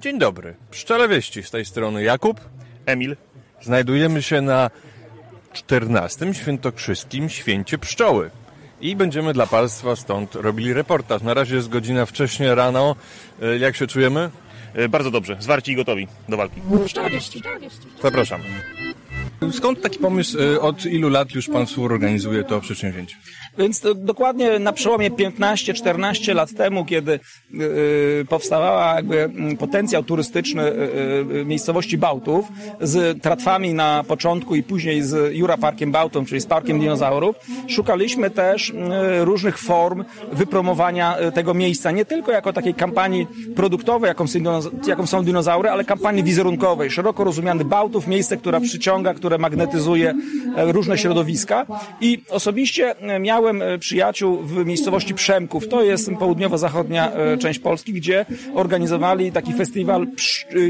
Dzień dobry. Pszczele wieści z tej strony Jakub. Emil. Znajdujemy się na 14. Świętokrzyskim Święcie Pszczoły. I będziemy dla Państwa stąd robili reportaż. Na razie jest godzina wcześnie rano. E, Jak się czujemy? E, Bardzo dobrze, zwarci i gotowi do walki. Zapraszam. Skąd taki pomysł? e, Od ilu lat już Pan współorganizuje to przedsięwzięcie? Więc to dokładnie na przełomie 15-14 lat temu, kiedy y, y, powstawała jakby mm, potencjał turystyczny y, y, miejscowości Bałtów z tratwami na początku i później z Jura Parkiem Bałtą, czyli z Parkiem Dinozaurów, szukaliśmy też y, różnych form wypromowania y, tego miejsca, nie tylko jako takiej kampanii produktowej, jaką są, dinoza- jaką są dinozaury, ale kampanii wizerunkowej, szeroko rozumiany Bałtów, miejsce, które przyciąga, które magnetyzuje e, różne środowiska i osobiście e, miałem e, przyjaciół w miejscowości Przemków, to jest południowo-zachodnia część Polski, gdzie organizowali taki festiwal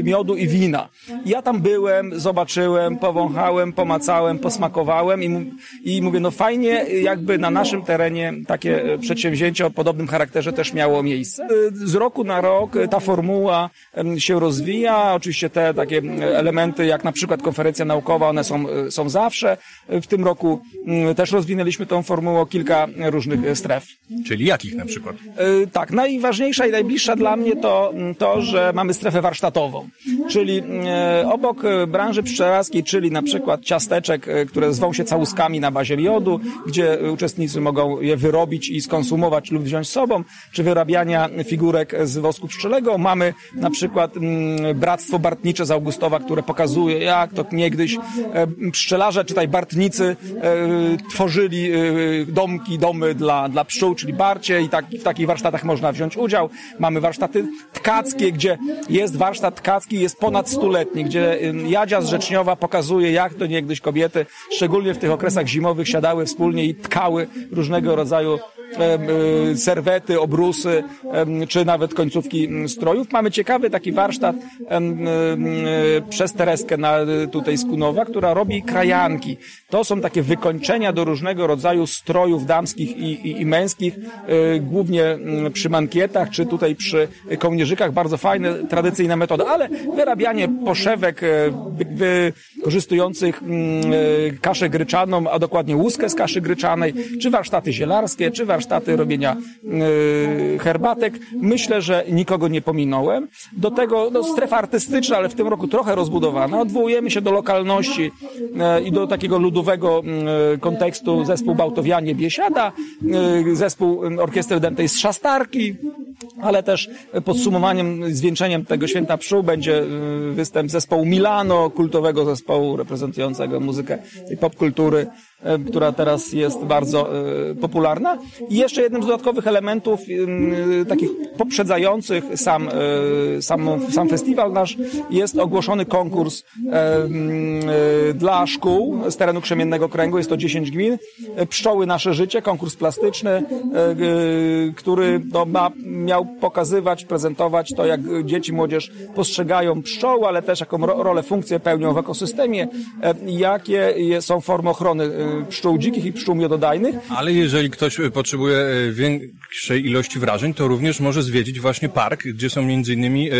miodu i wina. Ja tam byłem, zobaczyłem, powąchałem, pomacałem, posmakowałem i, i mówię, no fajnie jakby na naszym terenie takie przedsięwzięcie o podobnym charakterze też miało miejsce. Z roku na rok ta formuła się rozwija, oczywiście te takie elementy jak na przykład konferencja naukowa, one są, e, są zawsze. E, W tym roku m, też rozwinęliśmy tą formułę o kilka różnych e, stref. Czyli jakich na przykład? Tak, najważniejsza i najbliższa dla mnie to to, że mamy strefę warsztatową, czyli obok branży pszczelarskiej, czyli na przykład ciasteczek, które zwą się całuskami na bazie miodu, gdzie uczestnicy mogą je wyrobić i skonsumować lub wziąć z sobą, czy wyrabiania figurek z wosku pszczelego. Mamy na przykład mm, Bractwo Bartnicze z Augustowa, które pokazuje, jak to niegdyś pszczelarze, czytaj bartnicy, e, tworzyli e, domki, domy dla, dla pszczół, czyli barcie i tak, w takich warsztatach można wziąć udział. Mamy warsztaty tkackie, gdzie jest warsztat tkacki, jest ponad stuletni, gdzie Jadzia z Rzeczniowa pokazuje, jak to niegdyś kobiety, szczególnie w tych okresach zimowych, siadały wspólnie i tkały różnego rodzaju serwety, obrusy, czy nawet końcówki strojów. Mamy ciekawy taki warsztat y, przez Tereskę na, tutaj z Kunowa, która robi krajanki. To są takie wykończenia do różnego rodzaju strojów damskich i, i, i męskich, głównie przy mankietach, czy tutaj przy kołnierzykach. Bardzo fajne, tradycyjna metoda, ale wyrabianie poszewek e, wy- wykorzystujących e, kaszę gryczaną, a dokładnie łuskę z kaszy gryczanej, czy warsztaty zielarskie, czy warsztaty robienia e, herbatek. Myślę, że nikogo nie pominąłem. Do tego no, strefa artystyczna, ale w tym roku trochę rozbudowana. Odwołujemy się do lokalności e, i do takiego ludowego e, kontekstu zespół Bałtowianie Biesiada, zespół orkiestry dętej z Szastarki, ale też podsumowaniem, zwieńczeniem tego święta pszczół będzie y, występ zespołu Milano, kultowego zespołu reprezentującego muzykę tej popkultury, y, która teraz jest bardzo y, popularna. I jeszcze jednym z dodatkowych elementów, y, takich poprzedzających sam, sam, sam festiwal nasz, jest ogłoszony konkurs dla szkół z terenu Krzemiennego Kręgu, jest to 10 gmin, Pszczoły Nasze Życie, konkurs plastyczny, który no, ma, miał pokazywać, prezentować to, jak dzieci, młodzież postrzegają pszczoły, ale też jaką ro, rolę, funkcję pełnią w ekosystemie, e, jakie są formy ochrony pszczół dzikich i pszczół miododajnych. Ale jeżeli ktoś e, potrzebuje e, większej ilości wrażeń, to również może zwiedzić właśnie park, gdzie są między innymi e,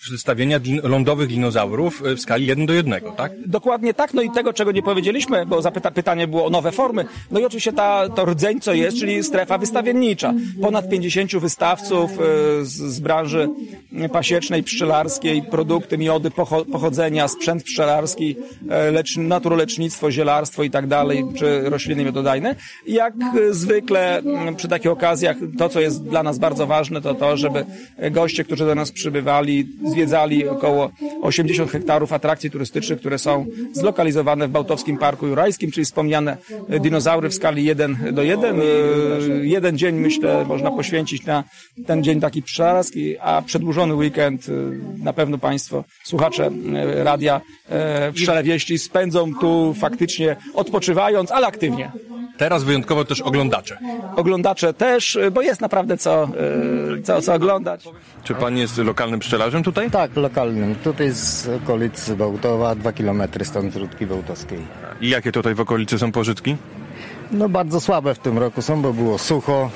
przedstawienia lądowych dinozaurów e, w skali 1 do 1, tak? Dokładnie tak, no i tego, czego nie powiedzieliśmy, bo zapyta, pytanie było o nowe formy. No i oczywiście ta, to rdzeń, co jest, czyli strefa wystawiennicza. Ponad 50 wystawców e, z, z branży pasiecznej, pszczelarskiej, produkty, miody pocho, pochodzenia, sprzęt pszczelarski, e, lecz, naturolecznictwo, zielarstwo i tak dalej, czy rośliny miododajne. Jak zwykle m, przy takich okazjach, to, co jest dla nas bardzo ważne, to to, żeby goście, którzy do nas przybywali, zwiedzali około 80 hektarów atrakcji turystycznych, które są zlokalizowane w Bałtowskim Parku Jurajskim, czyli wspomniane dinozaury w skali 1 do 1. E, Jeden dzień, myślę, można poświęcić na ten dzień taki pszczelarski, a przedłużony weekend e, na pewno Państwo, słuchacze e, radia Pszczele Wieści spędzą tu faktycznie odpoczywając, ale aktywnie. Teraz wyjątkowo też oglądacze. Oglądacze też, bo jest naprawdę co, co, co oglądać. Czy pan jest lokalnym pszczelarzem tutaj? Tak, lokalnym. Tutaj z okolic Bełtowa, dwa kilometry stąd z Rudki Bełtowskiej. I jakie tutaj w okolicy są pożytki? No bardzo słabe w tym roku są, bo było sucho,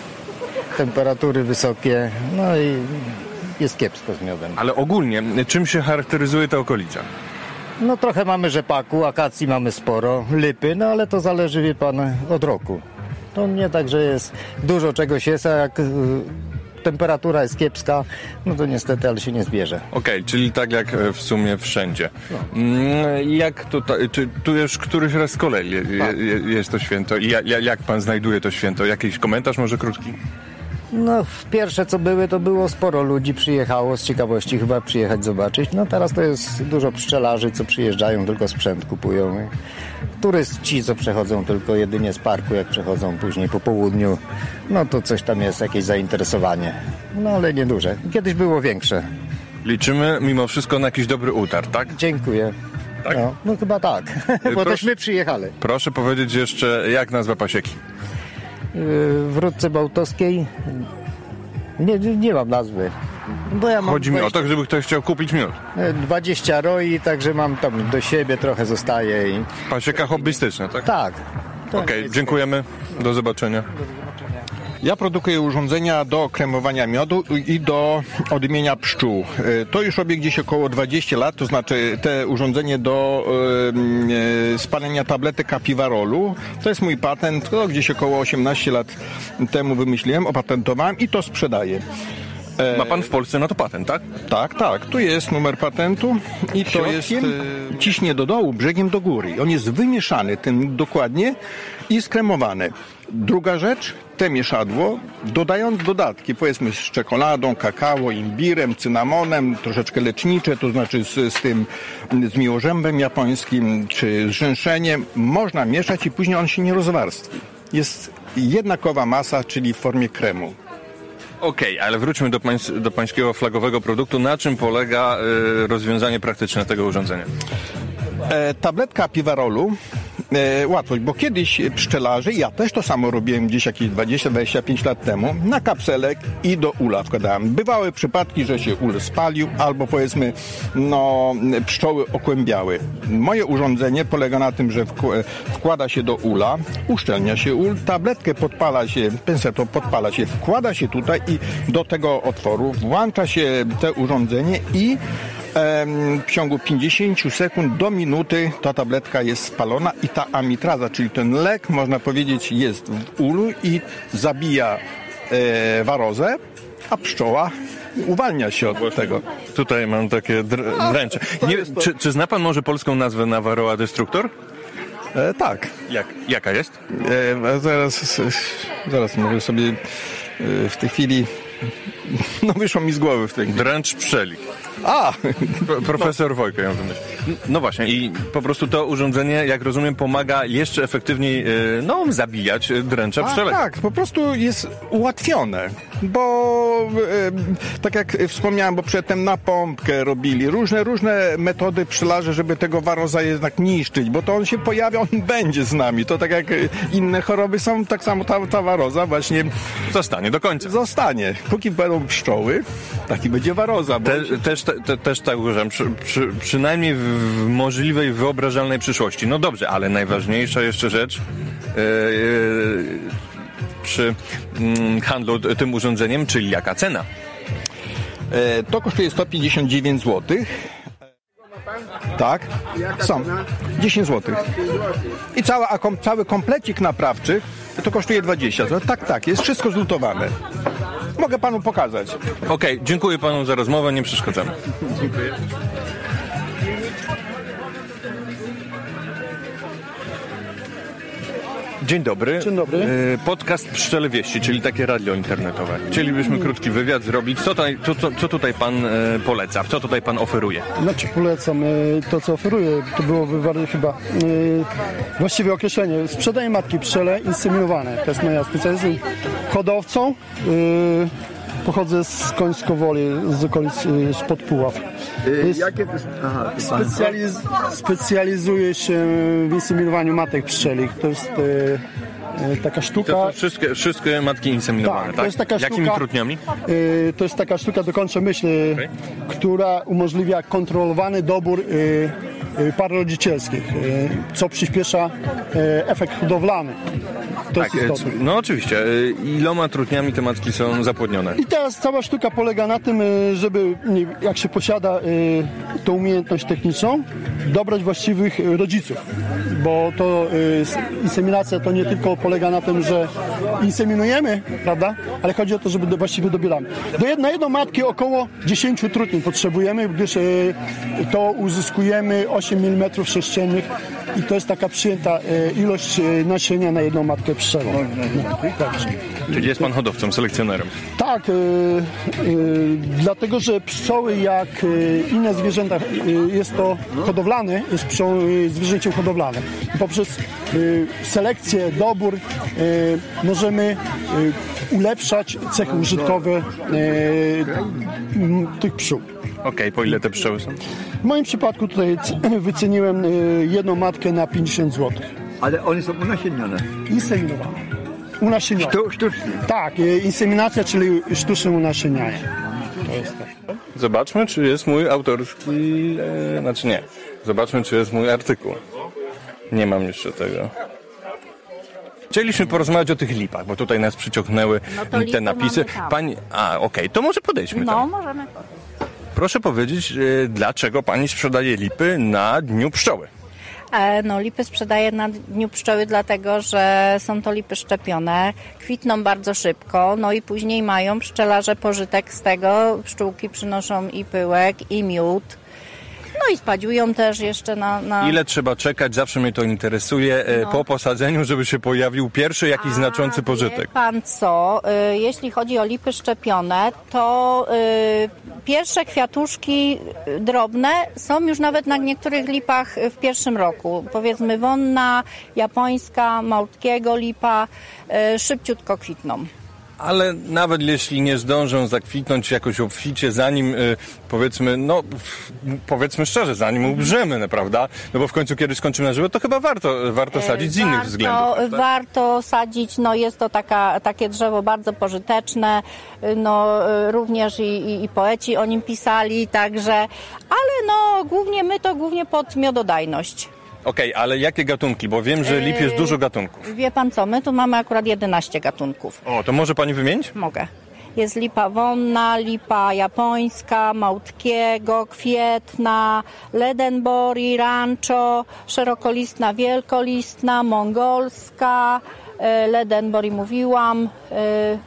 temperatury wysokie, no i jest kiepsko z miodem. Ale ogólnie, czym się charakteryzuje ta okolica? No trochę mamy rzepaku, akacji mamy sporo, lipy, no ale to zależy, wie pan, od roku. To nie tak, że jest dużo czegoś jest, a jak y, temperatura jest kiepska, no to niestety, ale się nie zbierze. Okej, czyli tak jak e, w sumie wszędzie. Mm, Jak tutaj, czy tu już któryś raz z kolei je, je, je- jest to święto i ja, ja, jak pan znajduje to święto? Jakiś komentarz może krótki? No pierwsze co były, to było sporo ludzi przyjechało z ciekawości chyba przyjechać zobaczyć. No teraz to jest dużo pszczelarzy, co przyjeżdżają, tylko sprzęt kupują. Turyści, co przechodzą tylko jedynie z parku, jak przechodzą później po południu, no to coś tam jest, jakieś zainteresowanie. No ale nieduże. Kiedyś było większe. Liczymy mimo wszystko na jakiś dobry utarg, tak? Dziękuję. Tak? No, no chyba tak, bo proszę- teśmy przyjechali. Proszę powiedzieć jeszcze, jak nazwa pasieki? Yy, W Rudce Bałtowskiej nie, nie, mam nazwy. Bo ja mam Chodzi mi o 20 to, gdyby ktoś chciał kupić miód. 20 roi, także mam tam do siebie trochę zostaje i Pasieka hobbystyczna, tak? tak. Okej, dziękujemy. Do zobaczenia. Ja produkuję urządzenia do kremowania miodu i do odmienia pszczół. E, To już robię gdzieś około 20 lat, to znaczy te urządzenie do e, e, spalenia tabletek kapiwarolu. To jest mój patent, to gdzieś około 18 lat temu wymyśliłem, opatentowałem i to sprzedaję. Ma pan w Polsce na to patent, tak? Tak, tak. Tu jest numer patentu i to Środkiem? jest e, ciśnie do dołu, brzegiem do góry. On jest wymieszany tym dokładnie i skremowany. Druga rzecz, te mieszadło, dodając dodatki, powiedzmy z czekoladą, kakao, imbirem, cynamonem, troszeczkę lecznicze, to znaczy z, z tym, z miłożębem japońskim, czy z rzęszeniem, można mieszać i później on się nie rozwarstwi. Jest jednakowa masa, czyli w formie kremu. Okej, ale wróćmy do, pańs do pańskiego flagowego produktu. Na czym polega y, rozwiązanie praktyczne tego urządzenia? E, tabletka piwarolu, łatwość, bo kiedyś pszczelarze, ja też to samo robiłem gdzieś jakieś 20-25 lat temu, na kapselek i do ula wkładałem. Bywały przypadki, że się ul spalił, albo powiedzmy, no, pszczoły okłębiały. Moje urządzenie polega na tym, że wk- wkłada się do ula, uszczelnia się ul, tabletkę podpala się, penseto podpala się, wkłada się tutaj i do tego otworu włącza się te urządzenie i w ciągu 50 sekund do minuty ta tabletka jest spalona i ta amitraza, czyli ten lek, można powiedzieć, jest w ulu i zabija e, warozę, a pszczoła uwalnia się od tego. Tutaj mam takie dr-. Nie, to- czy, czy zna pan może polską nazwę na Varroa Destructor? E, tak. Jak, jaka jest? E, zaraz, zaraz mogę sobie e, w tej chwili, no wyszło mi z głowy w tej chwili. Dręcz pszczeli. A! Pro- Profesor Wojko ją wymyślił. No właśnie i po prostu to urządzenie, jak rozumiem, pomaga jeszcze efektywniej y, no, zabijać y, dręcze A, pszczelek. tak, po prostu jest ułatwione, bo e, tak jak wspomniałem, bo przedtem na pompkę robili różne, różne metody pszczelarze, żeby tego waroza jednak niszczyć, bo to on się pojawia, on będzie z nami. To tak jak e, inne choroby są, tak samo ta, ta waroza właśnie Zostanie do końca. zostanie. Póki będą pszczoły, taki będzie waroza. Bo Te, też, te, te, też tak uważam, przy, przy, przynajmniej w, możliwej, wyobrażalnej przyszłości. No dobrze, ale najważniejsza jeszcze rzecz yy, yy, przy mm, handlu tym urządzeniem, czyli jaka cena? e, to kosztuje 159 zł. Tak, są. 10 zł. I cała, a kom, cały komplecik naprawczy to kosztuje 20 zł. Tak, tak, jest wszystko zlutowane. Mogę panu pokazać. Okej, dziękuję panu za rozmowę, nie przeszkadzamy. Dzień dobry. Dzień dobry. E, Podcast Pszczele Wieści, czyli takie radio internetowe. Chcielibyśmy krótki wywiad zrobić. Co, tutaj, co, co, co tutaj pan e, poleca? Co tutaj pan oferuje? Znaczy polecam e, to, co oferuję. To byłoby bardziej chyba właściwe określenie. Sprzedaję matki pszczele inseminowane. To jest moja specjalizacja. Hodowcą pochodzę z Końskowoli, z okolic e, spod Puław. Jest, Jakie to. Aha, specjaliz, specjalizuję się w inseminowaniu matek pszczelich. To jest e, e, taka sztuka. To są wszystkie, wszystkie matki inseminowane, Tak, tak? to jest taka Jakimi sztuka- trudniami? Y, To jest taka sztuka, dokończę myśl, y, Okej. która umożliwia kontrolowany dobór y, y, par rodzicielskich, y, co przyspiesza y, efekt hodowlany. To jest Tak, e, istotne. no oczywiście. Iloma trudniami te matki są zapłodnione? I teraz cała sztuka polega na tym, y, żeby jak się posiada y, tą umiejętność techniczną, dobrać właściwych y, rodziców. Bo to y, inseminacja to nie tylko polega na tym, że inseminujemy, prawda? Ale chodzi o to, żeby właściwie dobieramy. Do jed, na jedną matkę około 10 trutni potrzebujemy, gdyż y, to uzyskujemy 8 mm sześciennych i to jest taka przyjęta y, ilość y, nasienia na jedną matkę pszczelą. No, także. Czyli jest pan hodowcą, selekcjonerem. Tak, y, y, dlatego że pszczoły jak inne zwierzęta y, jest to hodowlane, jest pszczoł, y, zwierzęciem hodowlanym. I poprzez selekcję, dobór y, możemy y, ulepszać cechy użytkowe y, tych pszczół. Okej, po ile te pszczoły są? W moim przypadku tutaj wyceniłem y, jedną matkę na 50 zł. Ale one są unasiennione. Inseminowane. Unasiennione. To sztucznie. Tak, y, inseminacja, czyli sztuczne unasienianie. Zobaczmy, czy jest mój autorski... E, znaczy nie. Zobaczmy, czy jest mój artykuł. Nie mam jeszcze tego. Chcieliśmy porozmawiać o tych lipach, bo tutaj nas przyciągnęły No te napisy. Pani, a okej, to może podejdźmy No, tam. możemy. Proszę powiedzieć, e, dlaczego pani sprzedaje lipy na Dniu Pszczoły? E, No, lipy sprzedaję na Dniu Pszczoły, dlatego że są to lipy szczepione, kwitną bardzo szybko, no i później mają pszczelarze pożytek z tego. Pszczółki przynoszą i pyłek, i miód. No i spadziują też jeszcze na... na... Ile trzeba czekać, zawsze mnie to interesuje, e, No. po posadzeniu, żeby się pojawił pierwszy jakiś znaczący A, pożytek. Wie pan co, y, jeśli chodzi o lipy szczepione, to y, pierwsze kwiatuszki drobne są już nawet na niektórych lipach w pierwszym roku. Powiedzmy wonna, japońska, małtkiego lipa, y, szybciutko kwitną. Ale nawet jeśli nie zdążą zakwitnąć jakoś obficie, zanim y, powiedzmy, no powiedzmy szczerze, zanim ubrzemy, no, prawda? No bo w końcu kiedyś skończymy na żywo, to chyba warto, warto sadzić z innych warto, względów. prawda? Warto sadzić, no jest to taka, takie drzewo bardzo pożyteczne, y, no y, również i, i, i poeci o nim pisali, także, ale no głównie my to głównie pod miododajność. Okej, ale jakie gatunki? Bo wiem, że lip jest dużo gatunków. Wie pan co, my tu mamy akurat 11 gatunków. O, to może pani wymienić? Mogę. Jest lipa wonna, lipa japońska, małtkiego, kwietna, ledenbori, rancho, szerokolistna, wielkolistna, mongolska, e, ledenbori mówiłam, e,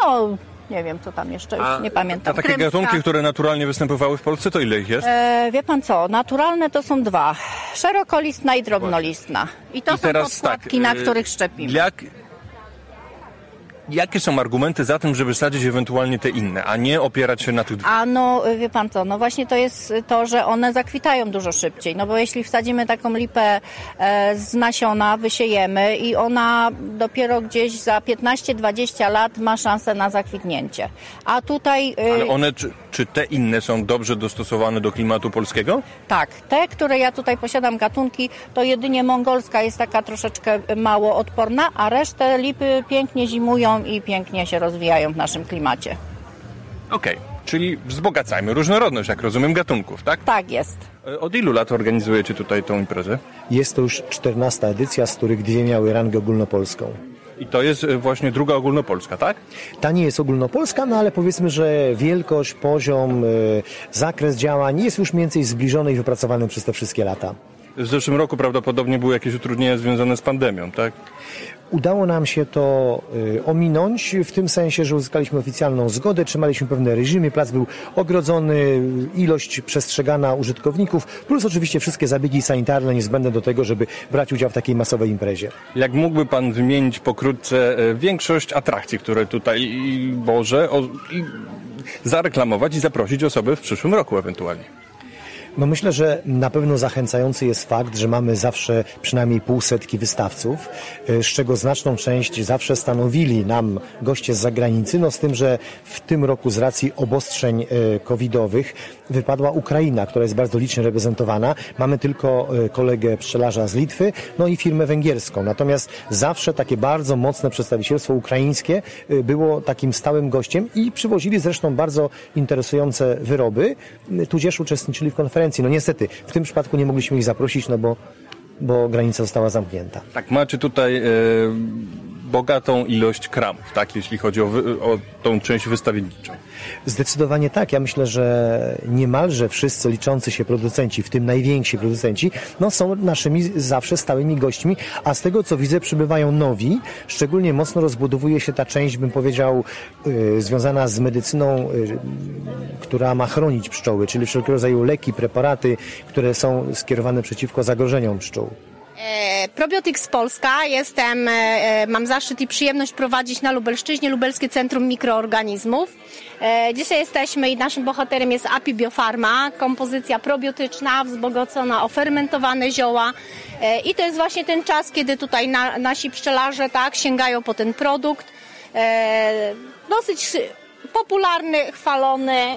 no nie wiem co tam jeszcze, już nie pamiętam. A takie Krymska. gatunki, które naturalnie występowały w Polsce, to ile ich jest? E, wie pan co, naturalne to są dwa, szerokolistna i drobnolistna. I to I są teraz tak, podkładki, na y, których szczepimy. Jakie są argumenty za tym, żeby sadzić ewentualnie te inne, a nie opierać się na tych dwóch? A no, wie pan co, no właśnie to jest to, że one zakwitają dużo szybciej. No bo jeśli wsadzimy taką lipę e, z nasiona, wysiejemy i ona dopiero gdzieś za 15-20 lat ma szansę na zakwitnięcie. A tutaj e, Ale one, czy, czy te inne są dobrze dostosowane do klimatu polskiego? tak, te, które ja tutaj posiadam gatunki, to jedynie mongolska jest taka troszeczkę mało odporna, a resztę lipy pięknie zimują i pięknie się rozwijają w naszym klimacie. Okej, czyli wzbogacajmy różnorodność, jak rozumiem, gatunków, tak? Tak jest. E, Od ilu lat organizujecie tutaj tą imprezę? Jest to już 14 edycja, z których dwie miały rangę ogólnopolską. I to jest e, właśnie druga ogólnopolska, tak? Ta nie jest ogólnopolska, no ale powiedzmy, że wielkość, poziom, y, zakres działań jest już mniej więcej zbliżony i wypracowany przez te wszystkie lata. W zeszłym roku prawdopodobnie były jakieś utrudnienia związane z pandemią, tak? Udało nam się to y, ominąć w tym sensie, że uzyskaliśmy oficjalną zgodę, trzymaliśmy pewne reżimy, plac był ogrodzony, ilość przestrzegana użytkowników, plus oczywiście wszystkie zabiegi sanitarne niezbędne do tego, żeby brać udział w takiej masowej imprezie. Jak mógłby Pan wymienić pokrótce e, większość atrakcji, które tutaj Boże o, i zareklamować i zaprosić osoby w przyszłym roku ewentualnie? No myślę, że na pewno zachęcający jest fakt, że mamy zawsze przynajmniej pół setki wystawców, y, z czego znaczną część zawsze stanowili nam goście z zagranicy, no z tym, że w tym roku z racji obostrzeń y, covidowych wypadła Ukraina, która jest bardzo licznie reprezentowana. Mamy tylko y, kolegę pszczelarza z Litwy, no i firmę węgierską. Natomiast zawsze takie bardzo mocne przedstawicielstwo ukraińskie było takim stałym gościem i przywozili zresztą bardzo interesujące wyroby, tudzież uczestniczyli w konferencji konferencji. No niestety, w tym przypadku nie mogliśmy ich zaprosić, no bo, bo granica została zamknięta. Tak, macie tutaj e, bogatą ilość kramów, tak, jeśli chodzi o, wy, o tą część wystawienniczą. Zdecydowanie tak. Ja myślę, że niemalże wszyscy liczący się producenci, w tym najwięksi producenci, no są naszymi zawsze stałymi gośćmi, a z tego co widzę przybywają nowi. Szczególnie mocno rozbudowuje się ta część, bym powiedział, yy, związana z medycyną, yy, która ma chronić pszczoły, czyli wszelkiego rodzaju leki, preparaty, które są skierowane przeciwko zagrożeniom pszczół. E, Probiotics Polska. Jestem, e, e, mam zaszczyt i przyjemność prowadzić na Lubelszczyźnie Lubelskie Centrum Mikroorganizmów. Dzisiaj jesteśmy i naszym bohaterem jest API Biofarma, kompozycja probiotyczna wzbogacona o fermentowane zioła. I to jest właśnie ten czas, kiedy tutaj na, nasi pszczelarze tak sięgają po ten produkt. Dosyć popularny, chwalony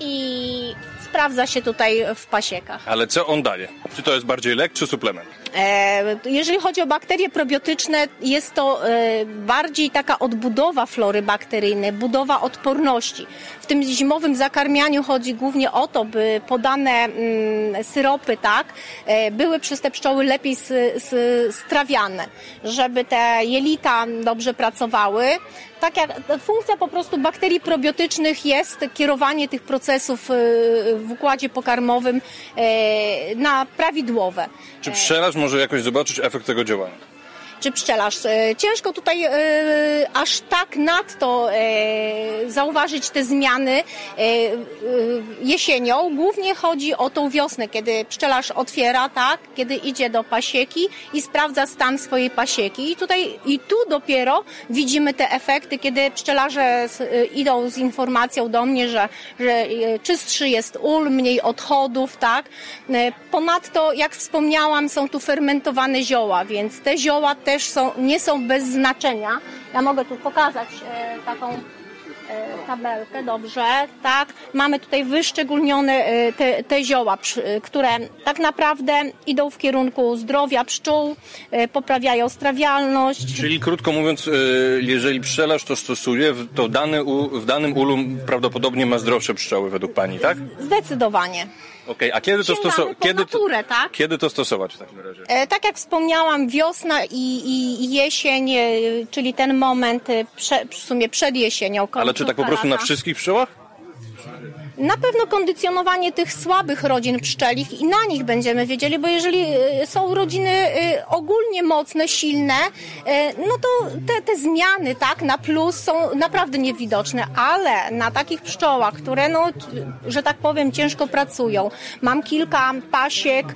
i sprawdza się tutaj w pasiekach. Ale co on daje? Czy to jest bardziej lek, czy suplement? E, Jeżeli chodzi o bakterie probiotyczne, jest to e, bardziej taka odbudowa flory bakteryjnej, budowa odporności. W tym zimowym zakarmianiu chodzi głównie o to, by podane mm, syropy tak, e, były przez te pszczoły lepiej strawiane, żeby te jelita dobrze pracowały. Tak jak funkcja po prostu bakterii probiotycznych jest kierowanie tych procesów w układzie pokarmowym na prawidłowe. Czy pszczelarz może jakoś zobaczyć efekt tego działania? Czy pszczelarz. E, Ciężko tutaj e, aż tak nadto e, zauważyć te zmiany jesienią. Głównie chodzi o tą wiosnę, kiedy pszczelarz otwiera, tak, kiedy idzie do pasieki i sprawdza stan swojej pasieki. I tutaj i tu dopiero widzimy te efekty, kiedy pszczelarze idą z informacją do mnie, że, że czystszy jest ul, mniej odchodów, tak. Ponadto, jak wspomniałam, są tu fermentowane zioła, więc te zioła też są, nie są bez znaczenia. Ja mogę tu pokazać e, taką e, tabelkę, dobrze, tak. Mamy tutaj wyszczególnione e, te, te zioła, które tak naprawdę idą w kierunku zdrowia pszczół, poprawiają strawialność. Czyli krótko mówiąc, jeżeli pszczelarz to stosuje, to dany w danym ulu prawdopodobnie ma zdrowsze pszczoły według Pani, tak? Zdecydowanie. Okej, a kiedy to, Sięgamy stoso- po kiedy, naturę, tak? kiedy to stosować w takim razie? E, Tak jak wspomniałam, wiosna i, i, jesień, e, czyli ten moment e, prze, w sumie przed jesienią. Ale czy tak po prostu na wszystkich pszczołach? Na pewno kondycjonowanie tych słabych rodzin pszczelich i na nich będziemy wiedzieli, bo jeżeli e, są rodziny e, ogólnie mocne, silne, e, no to te, te zmiany tak, na plus są naprawdę niewidoczne, ale na takich pszczołach, które no, że tak powiem ciężko pracują, mam kilka pasiek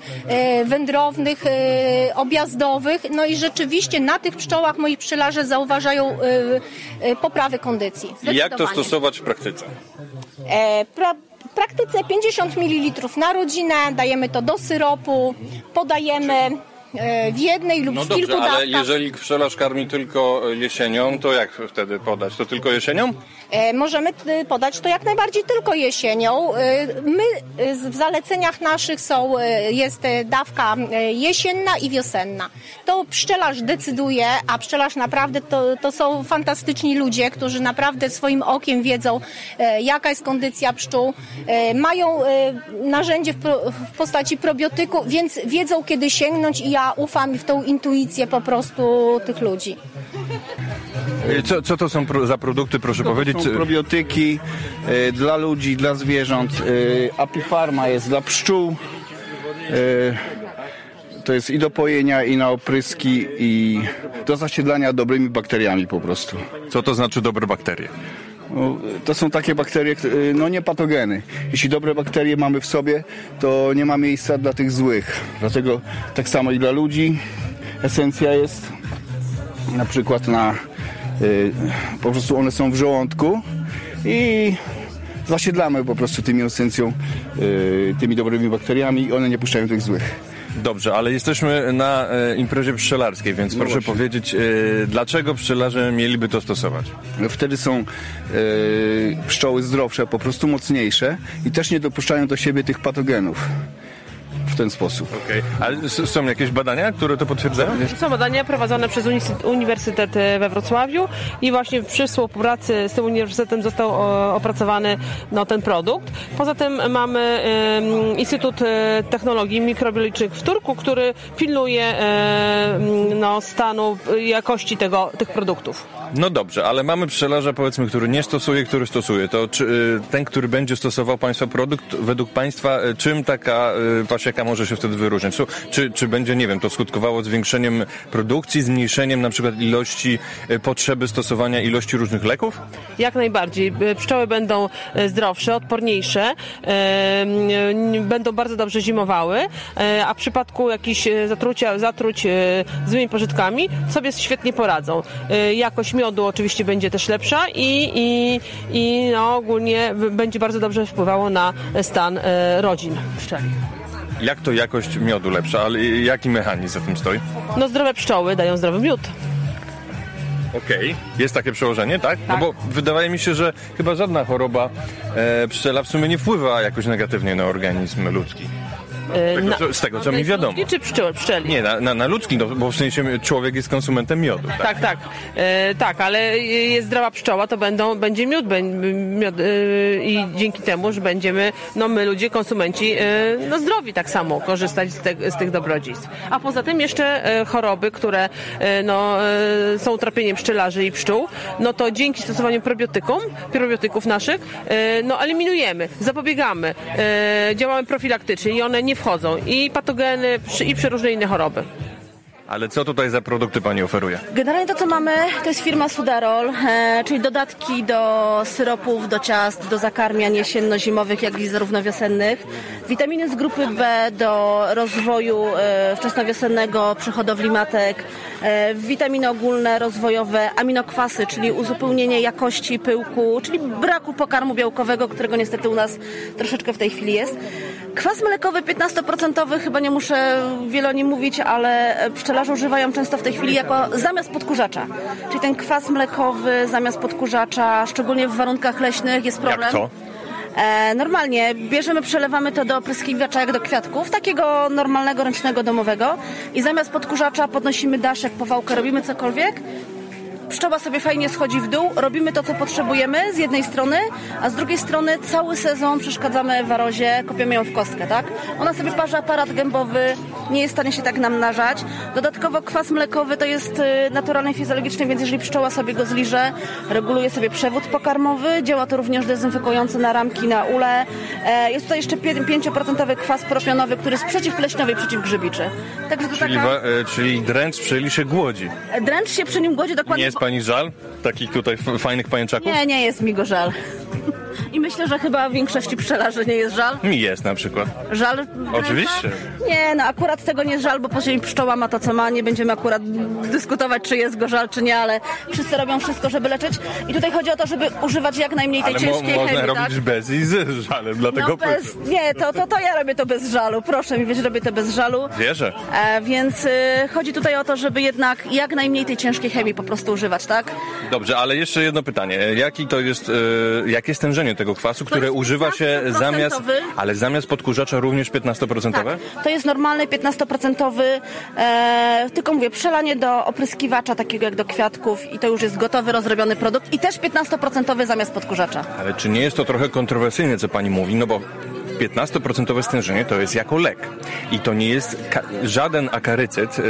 wędrownych, objazdowych, no i rzeczywiście na tych pszczołach moi pszczelarze zauważają poprawę kondycji. Jak to stosować w praktyce? E, pra, praktyce 50 ml na rodzinę, dajemy to do syropu, podajemy w jednej lub No w kilku dobrze, ale dawkach. jeżeli pszczelarz karmi tylko jesienią, to jak wtedy podać? To tylko jesienią? E, Możemy e, podać to jak najbardziej tylko jesienią. E, My e, w zaleceniach naszych są, e, jest e, dawka e, jesienna i wiosenna. To pszczelarz decyduje, a pszczelarz naprawdę to, to są fantastyczni ludzie, którzy naprawdę swoim okiem wiedzą, e, jaka jest kondycja pszczół. E, Mają e, narzędzie w, postaci probiotyku, więc wiedzą kiedy sięgnąć i ja ufam w tą intuicję po prostu tych ludzi. E, Co, co to są pro, za produkty, proszę powiedzieć? Są probiotyki e, dla ludzi, dla zwierząt. E, Apifarma jest dla pszczół. E, to jest i do pojenia, i na opryski, i do zasiedlania dobrymi bakteriami po prostu. Co to znaczy dobre bakterie? No, To są takie bakterie, kt- e, no nie patogeny. Jeśli dobre bakterie mamy w sobie, to nie ma miejsca dla tych złych. Dlatego tak samo i dla ludzi esencja jest na przykład na y, po prostu one są w żołądku i zasiedlamy po prostu tymi esencją, y, tymi dobrymi bakteriami i one nie puszczają tych złych. Dobrze, ale jesteśmy na e, imprezie pszczelarskiej, więc No proszę właśnie. powiedzieć, e, dlaczego pszczelarze mieliby to stosować? No Wtedy są y, pszczoły zdrowsze, po prostu mocniejsze i też nie dopuszczają do siebie tych patogenów. W ten sposób. Okej. Ale s- są jakieś badania, które to potwierdzają? Są badania prowadzone przez Uniwersytet e, we Wrocławiu i właśnie przy współpracy z tym uniwersytetem został o, opracowany no, ten produkt. Poza tym mamy em, Instytut e, Technologii Mikrobiologicznych w Turku, który pilnuje e, no, stanu e, jakości tego, tych produktów. No dobrze, ale mamy pszczelarza, powiedzmy, który nie stosuje, który stosuje. To czy y, ten, który będzie stosował Państwa produkt, według Państwa, y, czym taka y, pasieka może się wtedy wyróżniać? Czy, czy, będzie, nie wiem, to skutkowało zwiększeniem produkcji, zmniejszeniem na przykład ilości y, potrzeby stosowania ilości różnych leków? Jak najbardziej. E, Pszczoły będą e, zdrowsze, odporniejsze, e, będą bardzo dobrze zimowały, e, a w przypadku jakichś e, zatrucia, zatruć e, złymi pożytkami sobie świetnie poradzą. E, Jakość miodu oczywiście będzie też lepsza i, i, i no, ogólnie będzie bardzo dobrze wpływało na stan e, rodzin pszczeli. Jak to jakość miodu lepsza, ale jaki mechanizm za tym stoi? No zdrowe pszczoły dają zdrowy miód. Okej. Jest takie przełożenie, tak? No bo wydaje mi się, że chyba żadna choroba e, pszczela w sumie nie wpływa jakoś negatywnie na organizm ludzki. E, Tego, na- co, z tego, co na mi wiadomo. ludzki czy pszczół, pszczeli? Nie, na, na, na ludzki, no, bo w sensie człowiek jest konsumentem miodu. Tak? Tak, tak, e, tak, ale jest zdrowa pszczoła, to będą, będzie miód, beń- miód e, i dzięki temu, że będziemy, no my ludzie, konsumenci, e, no zdrowi tak samo korzystać z, te, z tych dobrodziejstw. A poza tym jeszcze e, choroby, które e, no, e, są utrapieniem pszczelarzy i pszczół, no to dzięki stosowaniu probiotykum, probiotyków naszych, e, no eliminujemy, zapobiegamy, e, działamy profilaktycznie i one nie wchodzą i patogeny i przeróżne inne choroby. Ale co tutaj za produkty Pani oferuje? Generalnie to, co mamy, to jest firma Sudarol, e, czyli dodatki do syropów, do ciast, do zakarmiań jesienno-zimowych, jak i zarówno wiosennych. Witaminy z grupy B do rozwoju e, wczesnowiosennego przy hodowli matek. E, witaminy ogólne, rozwojowe, aminokwasy, czyli uzupełnienie jakości pyłku, czyli braku pokarmu białkowego, którego niestety u nas troszeczkę w tej chwili jest. Kwas mlekowy 15% chyba nie muszę wiele o nim mówić, ale pszczelarze używają często w tej chwili jako zamiast podkurzacza. Czyli ten kwas mlekowy zamiast podkurzacza, szczególnie w warunkach leśnych jest problem. Jak to? E, normalnie bierzemy, przelewamy to do opryskiwacza jak do kwiatków, takiego normalnego, ręcznego, domowego i zamiast podkurzacza podnosimy daszek, powałkę, robimy cokolwiek. Pszczoła sobie fajnie schodzi w dół, robimy to, co potrzebujemy z jednej strony, a z drugiej strony cały sezon przeszkadzamy warozie, kopiemy ją w kostkę, tak? Ona sobie parzy aparat gębowy, nie jest w stanie się tak namnażać. Dodatkowo kwas mlekowy to jest y, naturalny, fizjologiczny, więc jeżeli pszczoła sobie go zliże, reguluje sobie przewód pokarmowy, działa to również dezynfekująco na ramki, na ule. E, Jest tutaj jeszcze 5% kwas propionowy, który jest przeciwpleśniowy i przeciwgrzybiczy. Także to Czyli, taka... e, czyli dręcz pszczeli się głodzi. Dręcz się przy nim godzi dokładnie... Nie jest Pani żal takich tutaj fajnych pajęczaków? Nie, nie jest mi go żal. I myślę, że chyba większości pszczelarzy nie jest żal. Mi jest na przykład. Żal? Oczywiście. Nie, no akurat tego nie jest żal, bo później pszczoła ma to, co ma. Nie będziemy akurat dyskutować, czy jest go żal, czy nie, ale wszyscy robią wszystko, żeby leczyć. I tutaj chodzi o to, żeby używać jak najmniej tej Ale mo, ciężkiej można chemii, robić tak? bez i z żalem, dlatego No bez, nie, to, to, to ja robię to bez żalu. Proszę mi wierzyć, robię to bez żalu. wierzę. E, więc y, chodzi tutaj o to, żeby jednak jak najmniej tej ciężkiej chemii po prostu używać, tak? Dobrze, ale jeszcze jedno pytanie. Jaki to jest, e, jakie jest stężenie tego kwasu, które używa się 15%. zamiast, ale zamiast podkurzacza również 15%? Tak, to jest normalny 15%, e, tylko mówię, przelanie do opryskiwacza takiego jak do kwiatków i to już jest gotowy, rozrobiony produkt i też 15% zamiast podkurzacza. Ale czy nie jest to trochę kontrowersyjne, co pani mówi? No bo 15% stężenie to jest jako lek. I to nie jest żaden akarycet, e, e,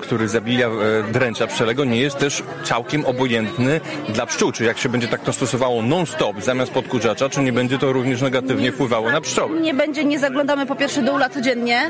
który zabija e, dręcza pszczelego, nie jest też całkiem obojętny dla pszczół. Czy jak się będzie tak to stosowało non-stop zamiast podkurzacza, czy nie będzie to również negatywnie wpływało na pszczoły? Nie będzie, nie zaglądamy po pierwsze do ula codziennie,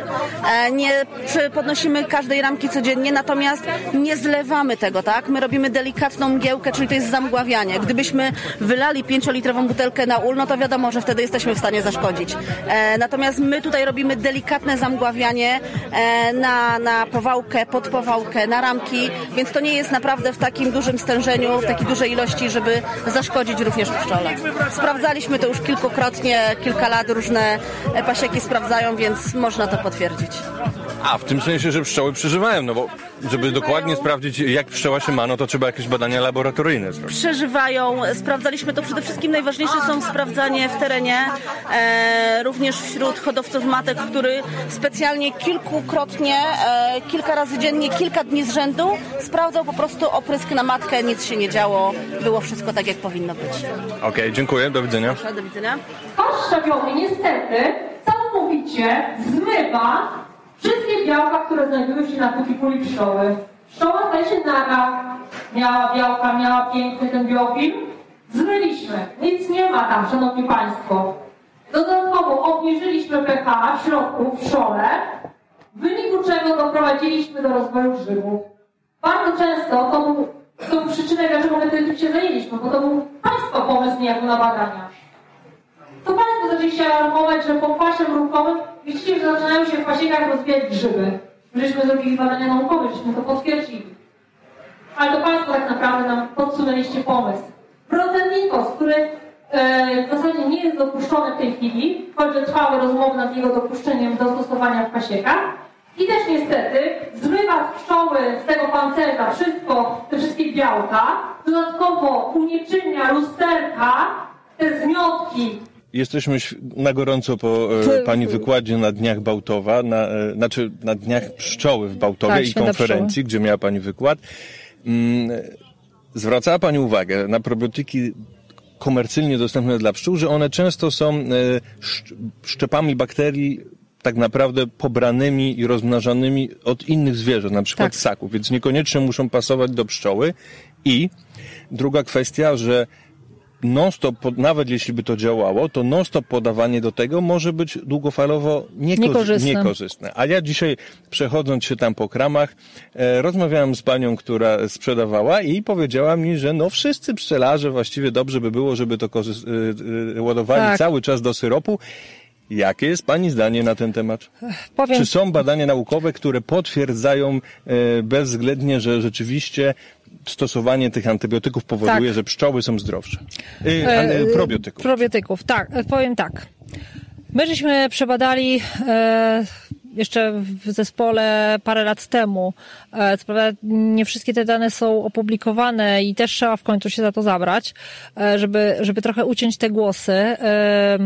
nie podnosimy każdej ramki codziennie, natomiast nie zlewamy tego, tak? My robimy delikatną mgiełkę, czyli to jest zamgławianie. Gdybyśmy wylali pięciolitrową butelkę na ul, no to wiadomo, że wtedy jesteśmy w stanie zaszkodzić. E, natomiast my tutaj robimy delikatne zamgławianie e, na, na powałkę, pod powałkę, na ramki, więc to nie jest naprawdę w takim dużym stężeniu, w takiej dużej ilości, żeby zaszkodzić również pszczole. Sprawdzaliśmy to już kilkukrotnie, kilka lat różne e, pasieki sprawdzają, więc można to potwierdzić. A, w tym sensie, że pszczoły przeżywają, no bo żeby dokładnie sprawdzić, jak pszczoła się ma, no to trzeba jakieś badania laboratoryjne zrobić. przeżywają. Sprawdzaliśmy to przede wszystkim. Najważniejsze są sprawdzanie w terenie, również wśród hodowców matek, który specjalnie kilkukrotnie, e, kilka razy dziennie, kilka dni z rzędu sprawdzał po prostu oprysk na matkę. Nic się nie działo. Było wszystko tak, jak powinno być. Okej, dziękuję, do widzenia. Proszę, do widzenia. Kosz szczepiowy niestety całkowicie zmywa wszystkie białka, które znajdują się na puli pszczoły. Pszczoła staje się naga, miała białka, miała piękny ten biofilm. Zmyliśmy. Nic nie ma tam, szanowni państwo. Dodatkowo obniżyliśmy pH w środku, w szole, w wyniku czego doprowadziliśmy do rozwoju grzybów. Bardzo często to był, to był przyczynek, dlaczego my tym się zajęliśmy, bo to był Państwa pomysł niejako na badania. To Państwo zaczęliście alarmować, że po kwasie mrówkowym widzicie, że zaczynają się w pasiekach rozwijać grzyby. Żeśmy zrobili badania naukowe, żeśmy to potwierdzili. Ale to Państwo tak naprawdę nam podsunęliście pomysł. Protenikos, który w zasadzie nie jest dopuszczony w tej chwili, choć że trwały rozmowy nad jego dopuszczeniem do stosowania w pasiekach. I też niestety zmywa z pszczoły, z tego pancerka wszystko, te wszystkie białka. Dodatkowo unieczynnia lusterka, te zmiotki, Jesteśmy na gorąco po e, Pani wykładzie na Dniach Bałtowa, na, e, znaczy na Dniach Pszczoły w Bałtowie Tak, i konferencji, gdzie miała Pani wykład. Mm, zwracała Pani uwagę na probiotyki komercyjnie dostępne dla pszczół, że one często są e, szcz- szczepami bakterii tak naprawdę pobranymi i rozmnażanymi od innych zwierząt, na przykład Tak. ssaków, więc niekoniecznie muszą pasować do pszczoły. I druga kwestia, że non-stop, nawet jeśli by to działało, to non-stop podawanie do tego może być długofalowo niekorzy- Niekorzystne. niekorzystne. A ja dzisiaj, przechodząc się tam po kramach, e, rozmawiałem z panią, która sprzedawała i powiedziała mi, że no wszyscy pszczelarze właściwie dobrze by było, żeby to korzy- e, e, ładowali Tak. cały czas do syropu. Jakie jest pani zdanie na ten temat? Powiem- Czy są badania naukowe, które potwierdzają e, bezwzględnie, że rzeczywiście stosowanie tych antybiotyków powoduje, Tak. że pszczoły są zdrowsze? E, E, e, probiotyków. Probiotyków, tak. e, Powiem tak. My żeśmy przebadali e, jeszcze w zespole parę lat temu. E, co prawda nie wszystkie te dane są opublikowane i też trzeba w końcu się za to zabrać, e, żeby, żeby trochę uciąć te głosy. E,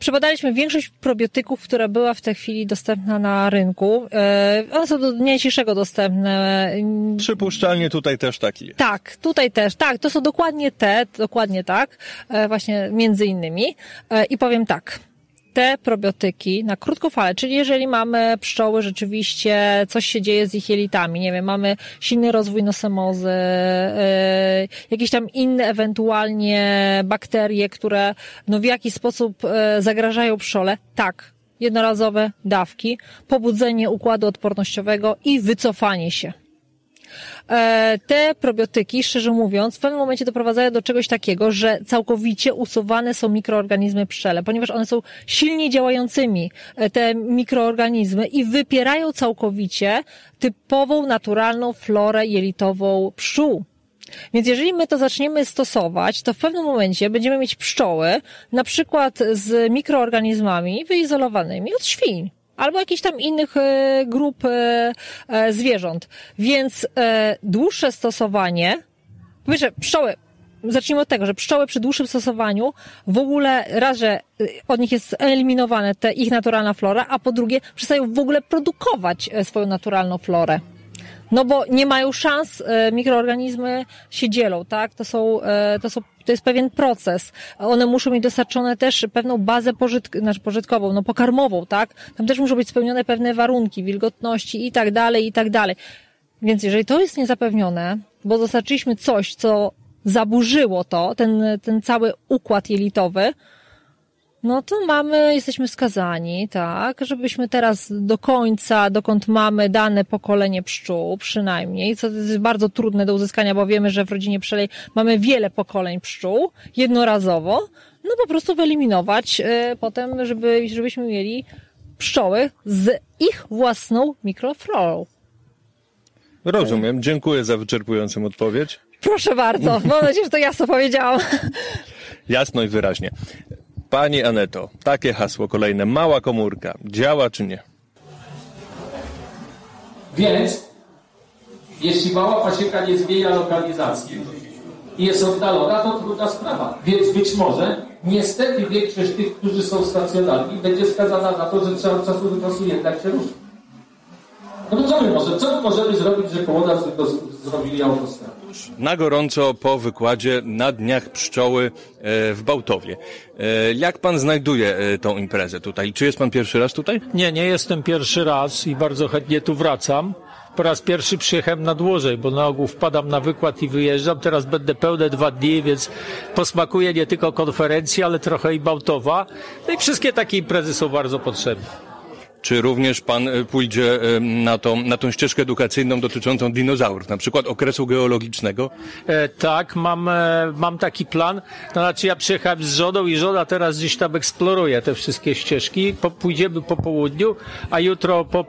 Przebadaliśmy większość probiotyków, która była w tej chwili dostępna na rynku. E, One są do dnia dzisiejszego dostępne. Przypuszczalnie tutaj też taki jest. Tak, tutaj też, tak, to są dokładnie te, dokładnie tak, e, właśnie między innymi. E, I powiem tak, te probiotyki na krótką falę, czyli jeżeli mamy pszczoły, rzeczywiście coś się dzieje z ich jelitami, nie wiem, mamy silny rozwój nosemozy, e, jakieś tam inne ewentualnie bakterie, które no w jakiś sposób e, zagrażają pszczole, tak, jednorazowe dawki, pobudzenie układu odpornościowego i wycofanie się. E, te probiotyki, szczerze mówiąc, w pewnym momencie doprowadzają do czegoś takiego, że całkowicie usuwane są mikroorganizmy pszczele, ponieważ one są silnie działającymi, e, te mikroorganizmy i wypierają całkowicie typową, naturalną florę jelitową pszczół. Więc jeżeli my to zaczniemy stosować, to w pewnym momencie będziemy mieć pszczoły, na przykład z mikroorganizmami wyizolowanymi od świń albo jakichś tam innych e, grup e, e, zwierząt. Więc dłuższe stosowanie, pierwsze, pszczoły, zacznijmy od tego, że pszczoły przy dłuższym stosowaniu w ogóle raz, że od nich jest eliminowane te ich naturalna flora, a po drugie przestają w ogóle produkować swoją naturalną florę. No bo nie mają szans, e, mikroorganizmy się dzielą, tak? To są, e, to są, to jest pewien proces. One muszą mieć dostarczone też pewną bazę pożytk, znaczy pożytkową, no pokarmową, tak? Tam też muszą być spełnione pewne warunki, wilgotności i tak dalej, i tak dalej. Więc jeżeli to jest niezapewnione, bo dostarczyliśmy coś, co zaburzyło to, ten, ten cały układ jelitowy, no to mamy, jesteśmy skazani, tak, żebyśmy teraz do końca, dokąd mamy dane pokolenie pszczół, przynajmniej, co jest bardzo trudne do uzyskania, bo wiemy, że w rodzinie pszczelej mamy wiele pokoleń pszczół, jednorazowo, no po prostu wyeliminować y, potem, żeby, żebyśmy mieli pszczoły z ich własną mikroflorą. Rozumiem. Dziękuję za wyczerpującą odpowiedź. Proszę bardzo, mam nadzieję, że to jasno powiedziałam. Jasno i wyraźnie. Pani Aneto, takie hasło kolejne. Mała komórka. Działa czy nie? Więc jeśli mała pasieka nie zmienia lokalizacji i jest oddalona, to trudna sprawa. Więc być może niestety większość tych, którzy są stacjonarni, będzie skazana na to, że trzeba od czasu do czasu jednak się ruszyć. No to co my możemy, co my możemy zrobić, że z- zrobili autostradę? Na gorąco po wykładzie na dniach pszczoły e, w Bałtowie. E, Jak pan znajduje e, tą imprezę tutaj? Czy jest pan pierwszy raz tutaj? Nie, nie jestem pierwszy raz i bardzo chętnie tu wracam. Po raz pierwszy przyjechałem na dłużej, bo na ogół wpadam na wykład i wyjeżdżam. Teraz będę pełne dwa dni, więc posmakuję nie tylko konferencji, ale trochę i Bałtowa. No i wszystkie takie imprezy są bardzo potrzebne. Czy również pan e, pójdzie e, na tą, na tą ścieżkę edukacyjną dotyczącą dinozaurów, na przykład okresu geologicznego? E, tak, mam, e, mam taki plan. To znaczy ja przyjechałem z żoną i żona teraz gdzieś tam eksploruje te wszystkie ścieżki. Po, pójdziemy po południu, a jutro po,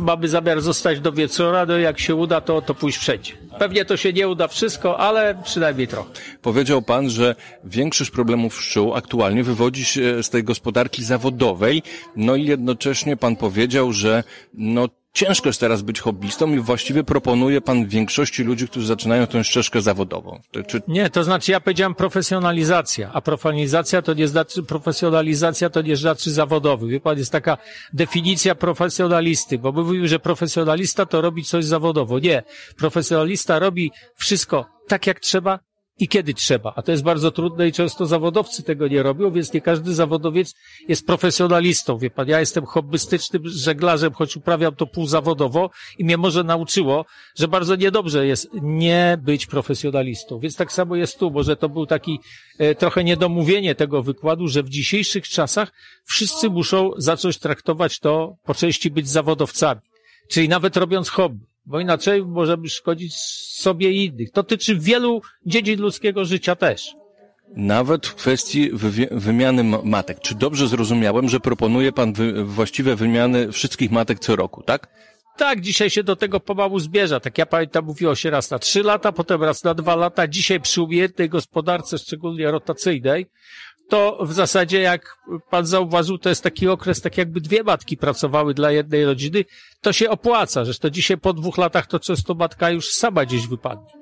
mamy zamiar zostać do wieczora. No jak się uda, to, to pójść wszędzie. Pewnie to się nie uda wszystko, ale przynajmniej trochę. Powiedział pan, że większość problemów pszczół aktualnie wywodzi się z tej gospodarki zawodowej, no i jednocześnie pan powiedział, że no ciężko jest teraz być hobbystą i właściwie proponuje pan większości ludzi, którzy zaczynają tę ścieżkę zawodową. To, czy Nie, to znaczy ja powiedziałem profesjonalizacja, a profesjonalizacja to nie znaczy, profesjonalizacja to nie znaczy zawodowy. Wie pan, jest taka definicja profesjonalisty, bo mówił, że profesjonalista to robi coś zawodowo. Nie. Profesjonalista robi wszystko tak jak trzeba i kiedy trzeba. A to jest bardzo trudne i często zawodowcy tego nie robią, więc nie każdy zawodowiec jest profesjonalistą. Wie pan, ja jestem hobbystycznym żeglarzem, choć uprawiam to półzawodowo i mnie może nauczyło, że bardzo niedobrze jest nie być profesjonalistą. Więc tak samo jest tu. Może to był taki e, trochę niedomówienie tego wykładu, że w dzisiejszych czasach wszyscy muszą zacząć traktować to po części być zawodowcami. Czyli nawet robiąc hobby bo inaczej możemy szkodzić sobie i innych. To tyczy wielu dziedzin ludzkiego życia też. nawet w kwestii wymiany ma- matek. Czy dobrze zrozumiałem, że proponuje pan wy- właściwe wymiany wszystkich matek co roku, tak? Tak, dzisiaj się do tego pomału zbierza. Tak ja pamiętam, mówiło się raz na trzy lata, potem raz na dwa lata. Dzisiaj przy umiejętnej gospodarce, szczególnie rotacyjnej, to w zasadzie, jak pan zauważył, to jest taki okres, tak jakby dwie matki pracowały dla jednej rodziny. To się opłaca. Zresztą dzisiaj po dwóch latach to często matka już sama gdzieś wypadnie.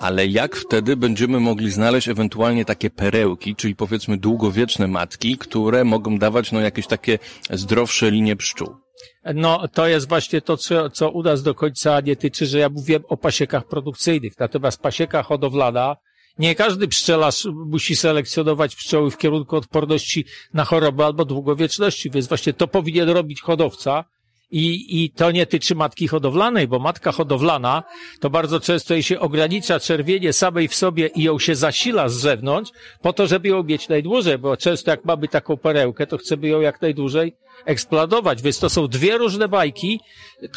Ale jak wtedy będziemy mogli znaleźć ewentualnie takie perełki, czyli powiedzmy długowieczne matki, które mogą dawać no jakieś takie zdrowsze linie pszczół? No, to jest właśnie to, co, co u nas do końca nie tyczy, że ja mówiłem o pasiekach produkcyjnych. Natomiast pasieka hodowlana, nie każdy pszczelarz musi selekcjonować pszczoły w kierunku odporności na choroby albo długowieczności, więc właśnie to powinien robić hodowca. I, I to nie tyczy matki hodowlanej, bo matka hodowlana to bardzo często jej się ogranicza czerwienie samej w sobie i ją się zasila z zewnątrz po to, żeby ją mieć najdłużej, bo często jak mamy taką perełkę, to chcemy ją jak najdłużej eksploatować, więc to są dwie różne bajki.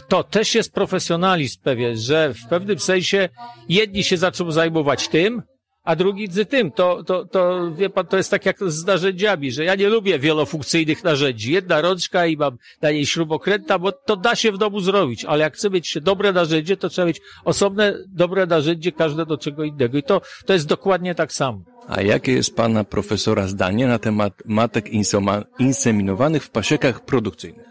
To też jest profesjonalizm pewien, że w pewnym sensie jedni się zaczną zajmować tym, a drugi z tym. To, to, to, wie pan, to jest tak jak z narzędziami, że ja nie lubię wielofunkcyjnych narzędzi. Jedna rączka i mam na niej śrubokręta, bo to da się w domu zrobić, ale jak chce mieć dobre narzędzie, to trzeba mieć osobne, dobre narzędzie, każde do czego innego. I to, to jest dokładnie tak samo. A jakie jest pana profesora zdanie na temat matek insoma- inseminowanych w pasiekach produkcyjnych?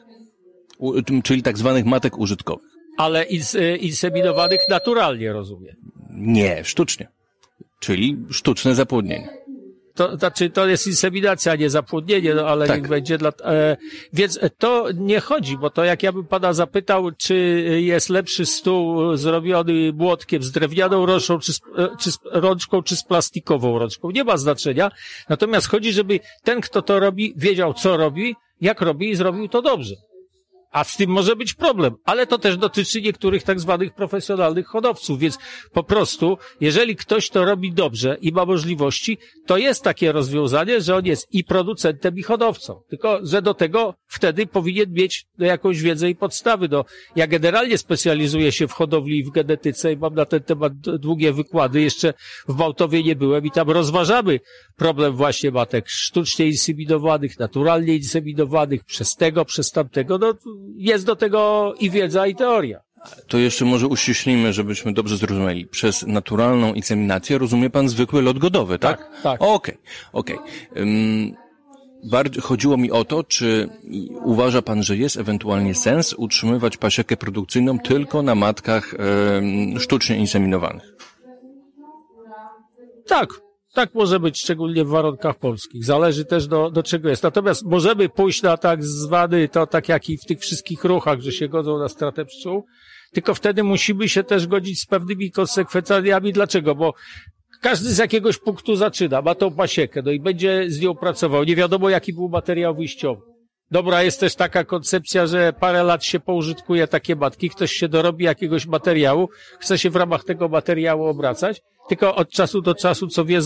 U, czyli tak zwanych matek użytkowych? Ale ins, y, inseminowanych naturalnie, rozumiem. Nie, sztucznie. Czyli sztuczne zapłodnienie. To znaczy, to jest inseminacja, a nie zapłodnienie, no ale Tak. niech będzie dla, e, więc to nie chodzi, bo to jak ja bym pana zapytał, czy jest lepszy stół zrobiony młotkiem z drewnianą rączką, czy z, e, czy z rączką, czy z plastikową rączką. Nie ma znaczenia. Natomiast chodzi, żeby ten, kto to robi, wiedział, co robi, jak robi i zrobił to dobrze. A z tym może być problem, ale to też dotyczy niektórych tak zwanych profesjonalnych hodowców, więc po prostu, jeżeli ktoś to robi dobrze i ma możliwości, to jest takie rozwiązanie, że on jest i producentem, i hodowcą. Tylko, że do tego wtedy powinien mieć no, jakąś wiedzę i podstawy. No, ja generalnie specjalizuję się w hodowli i w genetyce i mam na ten temat długie wykłady. Jeszcze w Bałtowie nie byłem i tam rozważamy problem właśnie matek sztucznie inseminowanych, naturalnie inseminowanych, przez tego, przez tamtego. No, jest do tego i wiedza, i teoria. To jeszcze może uściślimy, żebyśmy dobrze zrozumieli. Przez naturalną inseminację rozumie pan zwykły lot godowy, tak? tak. Okej, okej. Ym, Bardziej chodziło mi o to, czy uważa pan, że jest ewentualnie sens utrzymywać pasiekę produkcyjną tylko na matkach e, sztucznie inseminowanych? Tak, tak może być, szczególnie w warunkach polskich. Zależy też do, do czego jest. Natomiast możemy pójść na tak zwany, to tak jak i w tych wszystkich ruchach, że się godzą na stratę pszczół, tylko wtedy musimy się też godzić z pewnymi konsekwencjami. Dlaczego? Bo każdy z jakiegoś punktu zaczyna, ma tą pasiekę, no i będzie z nią pracował. Nie wiadomo, jaki był materiał wyjściowy. Dobra, jest też taka koncepcja, że parę lat się poużytkuje takie matki, ktoś się dorobi jakiegoś materiału, chce się w ramach tego materiału obracać, tylko od czasu do czasu, co wie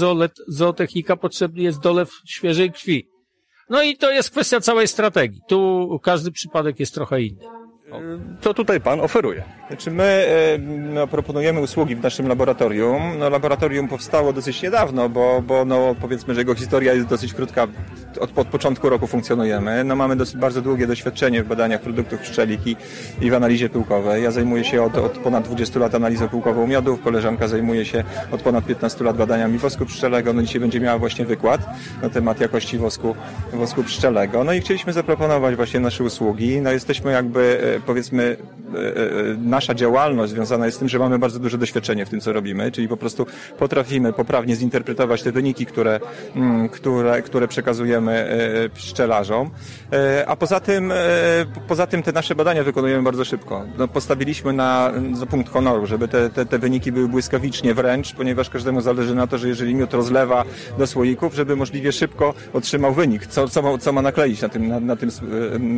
zootechnika, potrzebny jest dolew świeżej krwi. No i to jest kwestia całej strategii. Tu każdy przypadek jest trochę inny. Co tutaj pan oferuje? Znaczy my no, proponujemy usługi w naszym laboratorium. No, laboratorium powstało dosyć niedawno, bo, bo no, powiedzmy, że jego historia jest dosyć krótka. Od, od początku roku funkcjonujemy. No, mamy dosyć bardzo długie doświadczenie w badaniach produktów pszczelich i, i w analizie pyłkowej. Ja zajmuję się od, od ponad 20 lat analizą pyłkową miodów. Koleżanka zajmuje się od ponad 15 lat badaniami wosku pszczelego. No, dzisiaj będzie miała właśnie wykład na temat jakości wosku, wosku pszczelego. No i chcieliśmy zaproponować właśnie nasze usługi. No, jesteśmy jakby powiedzmy nasz nasza działalność związana jest z tym, że mamy bardzo duże doświadczenie w tym, co robimy, czyli po prostu potrafimy poprawnie zinterpretować te wyniki, które, mm, które, które przekazujemy e, pszczelarzom. E, a poza tym, e, poza tym te nasze badania wykonujemy bardzo szybko. No, postawiliśmy na, za punkt honoru, żeby te, te, te wyniki były błyskawicznie wręcz, ponieważ każdemu zależy na to, że jeżeli miód rozlewa do słoików, żeby możliwie szybko otrzymał wynik, co, co, ma, co ma nakleić na tym, na, na tym,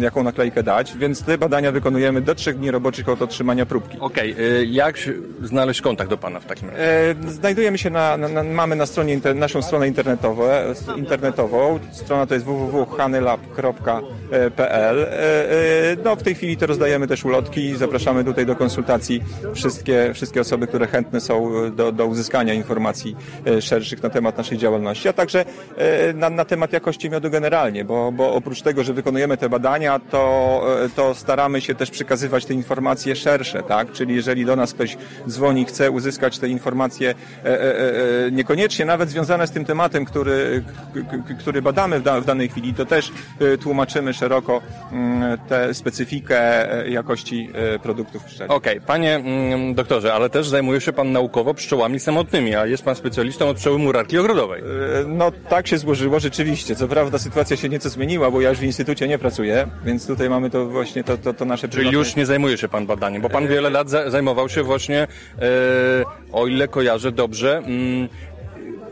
jaką naklejkę dać. Więc te badania wykonujemy do trzech dni roboczych od otrzymania próbki. Okej, okay, jak znaleźć kontakt do Pana w takim razie? E, znajdujemy się na, na, na mamy na stronie inter, naszą stronę internetową, internetową. Strona to jest www.hanylab.pl. E, e, no, w tej chwili to rozdajemy też ulotki. Zapraszamy tutaj do konsultacji wszystkie, wszystkie osoby, które chętne są do, do uzyskania informacji szerszych na temat naszej działalności, a także na, na temat jakości miodu generalnie, bo, bo oprócz tego, że wykonujemy te badania, to, to staramy się też przekazywać te informacje szersze, tak? Czyli jeżeli do nas ktoś dzwoni, chce uzyskać te informacje e, e, e, niekoniecznie nawet związane z tym tematem, który, który badamy w danej chwili, to też tłumaczymy szeroko mm, tę specyfikę jakości produktów pszczelich. Okej, okay. panie mm, doktorze, ale też zajmuje się pan naukowo pszczołami samotnymi, a jest pan specjalistą od pszczoły murarki ogrodowej. No tak się złożyło rzeczywiście. Co prawda sytuacja się nieco zmieniła, bo ja już w instytucie nie pracuję, więc tutaj mamy to właśnie to, to, to nasze... Czyli już nie zajmuje się pan badaniem, bo pan wiele lat zajmował się właśnie, e, o ile kojarzę dobrze, mm,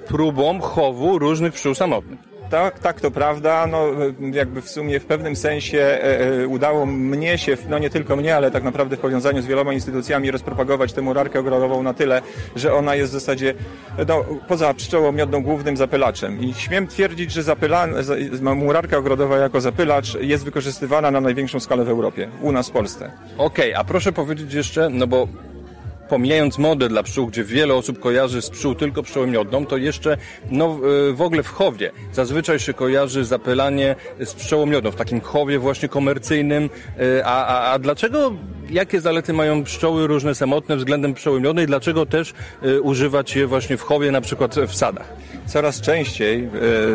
próbą chowu różnych pszczół samotnych tak, tak, to prawda. No, jakby w sumie w pewnym sensie e, e, udało mnie się, no nie tylko mnie, ale tak naprawdę w powiązaniu z wieloma instytucjami rozpropagować tę murarkę ogrodową na tyle, że ona jest w zasadzie no, poza pszczołą miodną głównym zapylaczem. I śmiem twierdzić, że zapyla, murarka ogrodowa jako zapylacz jest wykorzystywana na największą skalę w Europie, u nas w Polsce. Okej, okay, a proszę powiedzieć jeszcze, no bo pomijając modę dla pszczół, gdzie wiele osób kojarzy z pszczół tylko pszczołę miodną, to jeszcze no, e, w ogóle w chowie zazwyczaj się kojarzy zapylanie z pszczołą miodną, w takim chowie właśnie komercyjnym. E, a, a, a dlaczego, jakie zalety mają pszczoły różne samotne względem pszczoły miodnej? Dlaczego też y, używać je właśnie w chowie, na przykład w sadach? Coraz częściej y,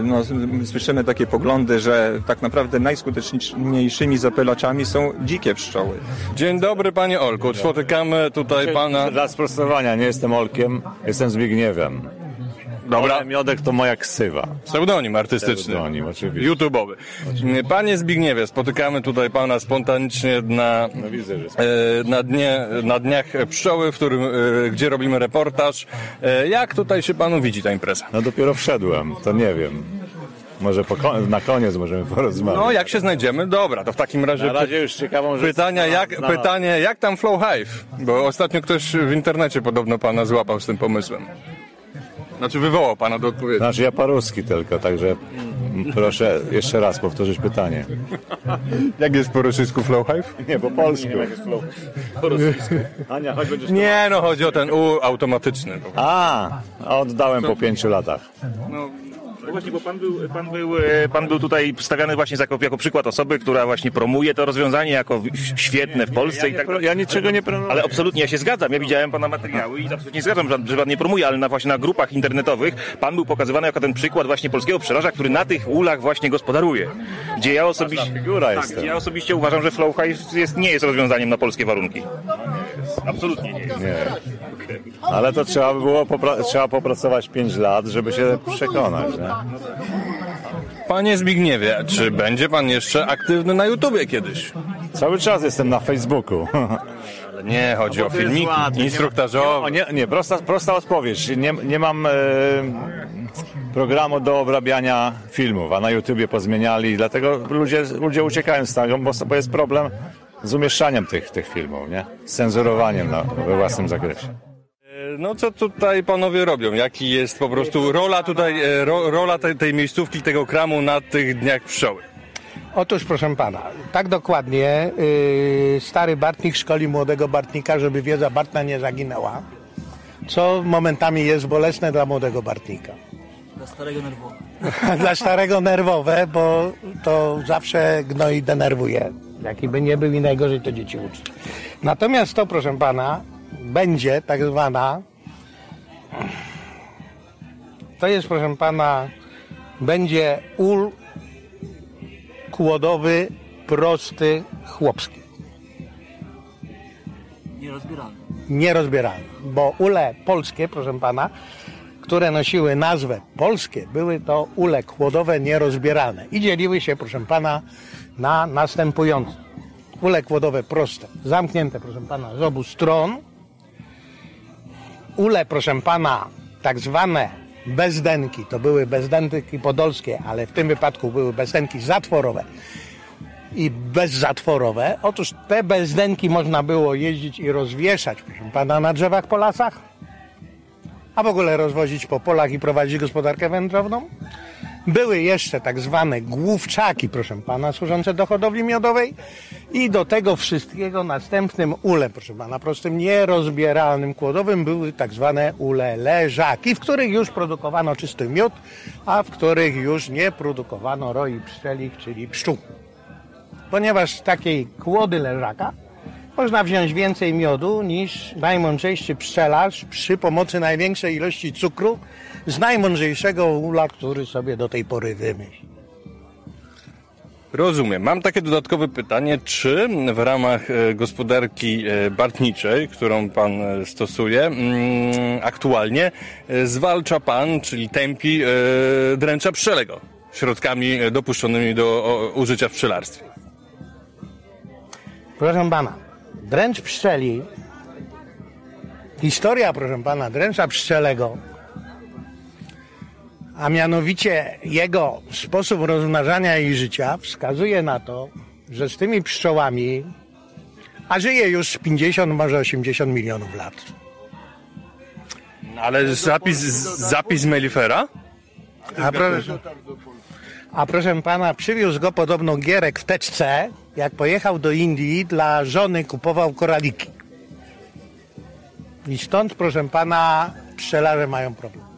no, słyszymy takie poglądy, że tak naprawdę najskuteczniejszymi zapylaczami są dzikie pszczoły. Dzień dobry panie Olku, spotykamy tutaj pana dla sprostowania, nie jestem Olkiem, jestem Zbigniewem. Dobra. Miodek to moja ksywa. Pseudonim artystyczny. Pseudonim, oczywiście. YouTube'owy. Panie Zbigniewie, spotykamy tutaj pana spontanicznie na, no widzę, że e, na, dnie, na dniach pszczoły, w którym, e, gdzie robimy reportaż. E, jak tutaj się panu widzi ta impreza? No dopiero wszedłem, to nie wiem. Może na koniec możemy porozmawiać. No, jak się znajdziemy? Dobra, to w takim razie... Na razie już ciekawą rzecz. Pytania, jak, pytanie, jak tam Flow Hive? Bo ostatnio ktoś w internecie podobno pana złapał z tym pomysłem. Znaczy wywołał pana do odpowiedzi. Znaczy ja paruski tylko, także proszę jeszcze raz powtórzyć pytanie. Jak jest po rosyjsku Flow Hive? Nie, po polsku. Nie, jak jest flow. Po rosyjsku. Ania, chodź będziesz... Nie, no chodzi o ten U automatyczny. A, oddałem po pięciu latach. No, No właśnie, bo pan był, pan był, e, pan był tutaj stawiany właśnie jako, jako przykład osoby, która właśnie promuje to rozwiązanie jako świetne w Polsce i tak Ja niczego nie promuję. Ale absolutnie, ja się zgadzam. Ja widziałem pana materiały i absolutnie nie zgadzam, że- pan nie promuje, ale na właśnie na grupach internetowych pan był pokazywany jako ten przykład właśnie polskiego pszczelarza, który na tych ulach właśnie gospodaruje. Gdzie ja osobiście, tak, gdzie ja osobiście uważam, że Flow Hive jest, nie jest rozwiązaniem na polskie warunki. Absolutnie nie jest. Nie. Ale to trzeba by było popra- trzeba popracować 5 lat, żeby się przekonać. Nie? Panie Zbigniewie, czy będzie pan jeszcze aktywny na YouTubie kiedyś? Cały czas jestem na Facebooku. Ale nie, chodzi o filmiki ładnie. instruktażowe. O, nie, nie prosta, prosta odpowiedź. Nie, nie mam e, programu do obrabiania filmów, a na YouTubie pozmieniali, dlatego ludzie, ludzie uciekają z tego, bo, bo jest problem z umieszczaniem tych, tych filmów, nie? Z cenzurowaniem na, we własnym zakresie. No co tutaj panowie robią? Jaki jest po prostu rola tutaj, e, ro, rola tej, tej miejscówki, tego kramu na tych dniach pszczoły? Otóż, proszę pana, tak dokładnie yy, stary Bartnik szkoli młodego Bartnika, żeby wiedza Bartna nie zaginęła, co momentami jest bolesne dla młodego Bartnika. Dla starego nerwowo. dla starego nerwowe, bo to zawsze gnoi denerwuje. Jaki by nie był i najgorzej to dzieci uczy. Natomiast to, proszę pana, będzie tak zwana. To jest, proszę pana, będzie ul kłodowy, prosty, chłopski. Nierozbieralny. Nierozbieralny. Bo ule polskie, proszę pana, które nosiły nazwę polskie, były to ule kłodowe nierozbierane i dzieliły się, proszę pana, na następujące. Ule kłodowe proste, zamknięte, proszę pana, z obu stron. Ule, proszę pana, tak zwane bezdenki, to były bezdenki podolskie, ale w tym wypadku były bezdenki zatworowe i bezzatworowe. Otóż te bezdenki można było jeździć i rozwieszać, proszę pana, na drzewach po lasach, a w ogóle rozwozić po polach i prowadzić gospodarkę wędrowną. Były jeszcze tak zwane główczaki, proszę pana, służące do hodowli miodowej i do tego wszystkiego następnym ulem, proszę pana, prostym nierozbieralnym kłodowym były tak zwane ule leżaki, w których już produkowano czysty miód, a w których już nie produkowano roi pszczelich, czyli pszczół. Ponieważ takiej kłody leżaka można wziąć więcej miodu niż najmądrzejszy pszczelarz przy pomocy największej ilości cukru z najmądrzejszego ula, który sobie do tej pory wymyślił. Rozumiem. Mam takie dodatkowe pytanie, czy w ramach e, gospodarki e, bartniczej, którą pan e, stosuje, mm, aktualnie zwalcza pan, czyli tępi e, dręcza pszczelego środkami dopuszczonymi do użycia w pszczelarstwie? Proszę pana, dręcz pszczeli, historia, proszę pana, dręcza pszczelego, a mianowicie jego sposób rozmnażania i życia wskazuje na to, że z tymi pszczołami, a żyje już 50, może 80 milionów lat. Ale zapis, zapis Mellifera? A proszę, a proszę pana, przywiózł go podobno Gierek w teczce, jak pojechał do Indii, dla żony kupował koraliki. I stąd, proszę pana, pszczelarze mają problem.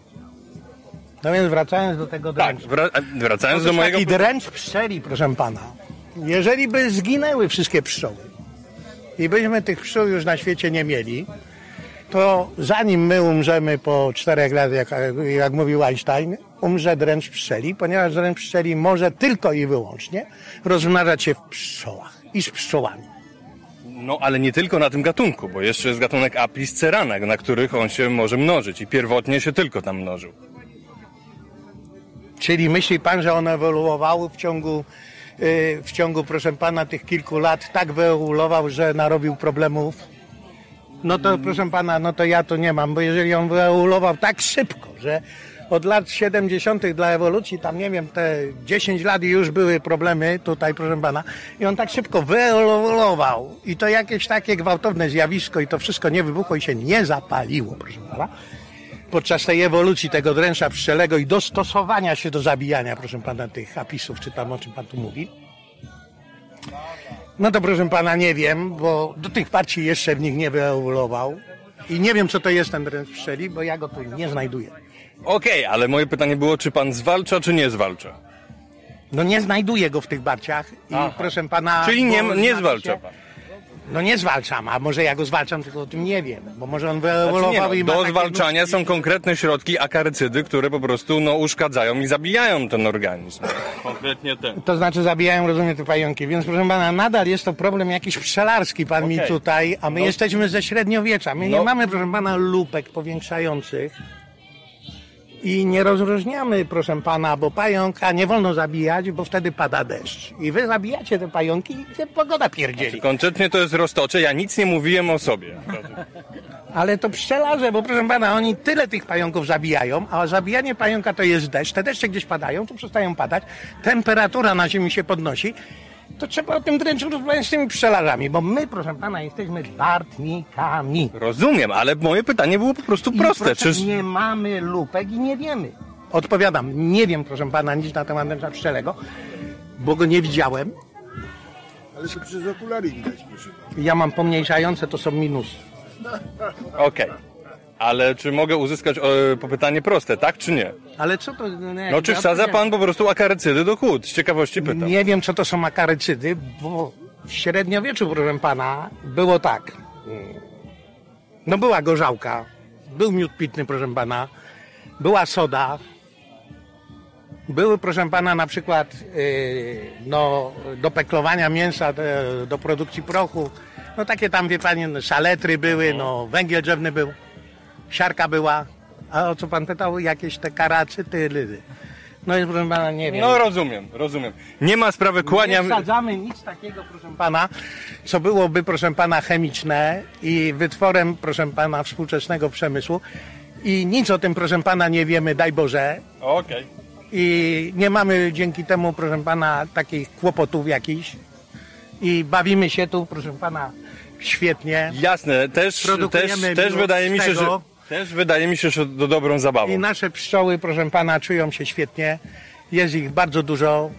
No więc wracając do tego. Tak, wra- wracając do Otóż mojego... taki dręcz pszczeli, proszę pana. Jeżeli by zginęły wszystkie pszczoły i byśmy tych pszczół już na świecie nie mieli, to zanim my umrzemy po czterech latach, jak, jak mówił Einstein, umrze dręcz pszczeli, ponieważ dręcz pszczeli może tylko i wyłącznie rozmnażać się w pszczołach i z pszczołami. No ale nie tylko na tym gatunku, bo jeszcze jest gatunek Apis cerana, na których on się może mnożyć i pierwotnie się tylko tam mnożył. Czyli myśli pan, że one ewoluowały w ciągu, yy, w ciągu, proszę pana, tych kilku lat, tak wyewoluował, że narobił problemów? No to, proszę pana, no to ja to nie mam, bo jeżeli on wyewoluował tak szybko, że od lat 70. dla ewolucji, tam nie wiem, te 10 lat już były problemy tutaj, proszę pana, i on tak szybko wyewoluował i to jakieś takie gwałtowne zjawisko i to wszystko nie wybuchło i się nie zapaliło, proszę pana podczas tej ewolucji tego dręcza pszczelego i dostosowania się do zabijania, proszę pana, tych apisów, czy tam o czym pan tu mówi. No to proszę pana nie wiem, bo do tych partii jeszcze w nich nie wyewoluował i nie wiem co to jest ten dręcz pszczeli, bo ja go tu nie znajduję. Okej, ale moje pytanie było, czy pan zwalcza, czy nie zwalcza? No nie znajduję go w tych barciach i Aha. proszę pana... Czyli nie, bo nie znaczy zwalcza się- pan. No nie zwalczam, a może ja go zwalczam, tylko o tym nie wiem, bo może on Znaczy wyewoluował nie, i no, ma do zwalczania są konkretne środki akarycydy, które po prostu no, uszkadzają i zabijają ten organizm. Konkretnie ten. To znaczy zabijają, rozumiem, te pająki. Więc proszę pana, nadal jest to problem jakiś pszczelarski pan mi Okej. tutaj, a my No. jesteśmy ze średniowiecza. My No. nie mamy, proszę pana, lupek powiększających i nie rozróżniamy, proszę pana, bo pająka nie wolno zabijać, bo wtedy pada deszcz. I wy zabijacie te pająki i się pogoda pierdzieli. Konkretnie to jest roztocze, ja nic nie mówiłem o sobie. Ale to pszczelarze, bo proszę pana, oni tyle tych pająków zabijają, a zabijanie pająka to jest deszcz. Te deszcze gdzieś padają, to przestają padać, temperatura na ziemi się podnosi. To trzeba o tym dręczu rozmawiać z tymi pszczelarzami, bo my, proszę pana, jesteśmy bartnikami. Rozumiem, ale moje pytanie było po prostu I proste. proszę, Czy... nie mamy lupek i nie wiemy. Odpowiadam, nie wiem, proszę pana, nic na temat dęcza pszczelego, bo go nie widziałem. Ale to przez okulary widać, proszę. Ja mam pomniejszające, to są minusy. Okej. Ale czy mogę uzyskać e, popytanie proste, tak czy nie? Ale co to... Nie, No czy wsadza pan po prostu akarycydy do kłód? Z ciekawości pytam. Nie wiem, co to są akarycydy, bo w średniowieczu, proszę pana, było tak. No była gorzałka, był miód pitny, proszę pana, była soda, były, proszę pana, na przykład yy, no, do peklowania mięsa, do, do produkcji prochu, no takie tam, wie pani, no, saletry były, no, węgiel drzewny był, siarka była, a o co pan pytał? Jakieś te karacyty, lydy. No i proszę pana, nie wiem. No rozumiem, rozumiem. Nie ma sprawy, kłaniam... Nie wsadzamy nic takiego, proszę pana, co byłoby, proszę pana, chemiczne i wytworem, proszę pana, współczesnego przemysłu. I nic o tym, proszę pana, nie wiemy, daj Boże. Okej. I nie mamy dzięki temu, proszę pana, takich kłopotów jakichś. I bawimy się tu, proszę pana, świetnie. Jasne, też, też, Produkujemy też wydaje mi się, że... tego. Też wydaje mi się, że do dobrą zabawą. I nasze pszczoły, proszę pana, czują się świetnie. Jest ich bardzo dużo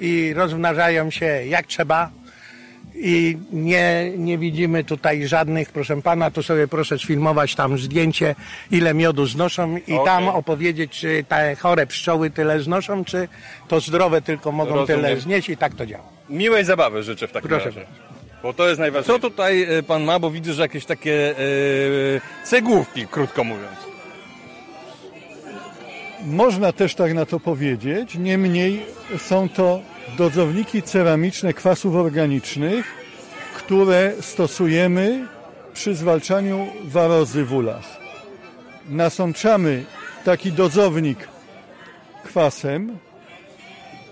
i rozmnażają się jak trzeba. I nie, nie widzimy tutaj żadnych, proszę pana, tu sobie proszę sfilmować tam zdjęcie, ile miodu znoszą i Okej. tam opowiedzieć, czy te chore pszczoły tyle znoszą, czy to zdrowe tylko mogą Rozumiem. tyle znieść i tak to działa. Miłej zabawy życzę w takim Proszę razie. Bo to jest najważniejsze. Co tutaj e, pan ma, bo widzę, że jakieś takie e, cegłówki, krótko mówiąc. Można też tak na to powiedzieć, niemniej są to dozowniki ceramiczne kwasów organicznych, które stosujemy przy zwalczaniu warozy w ulach. Nasączamy taki dozownik kwasem.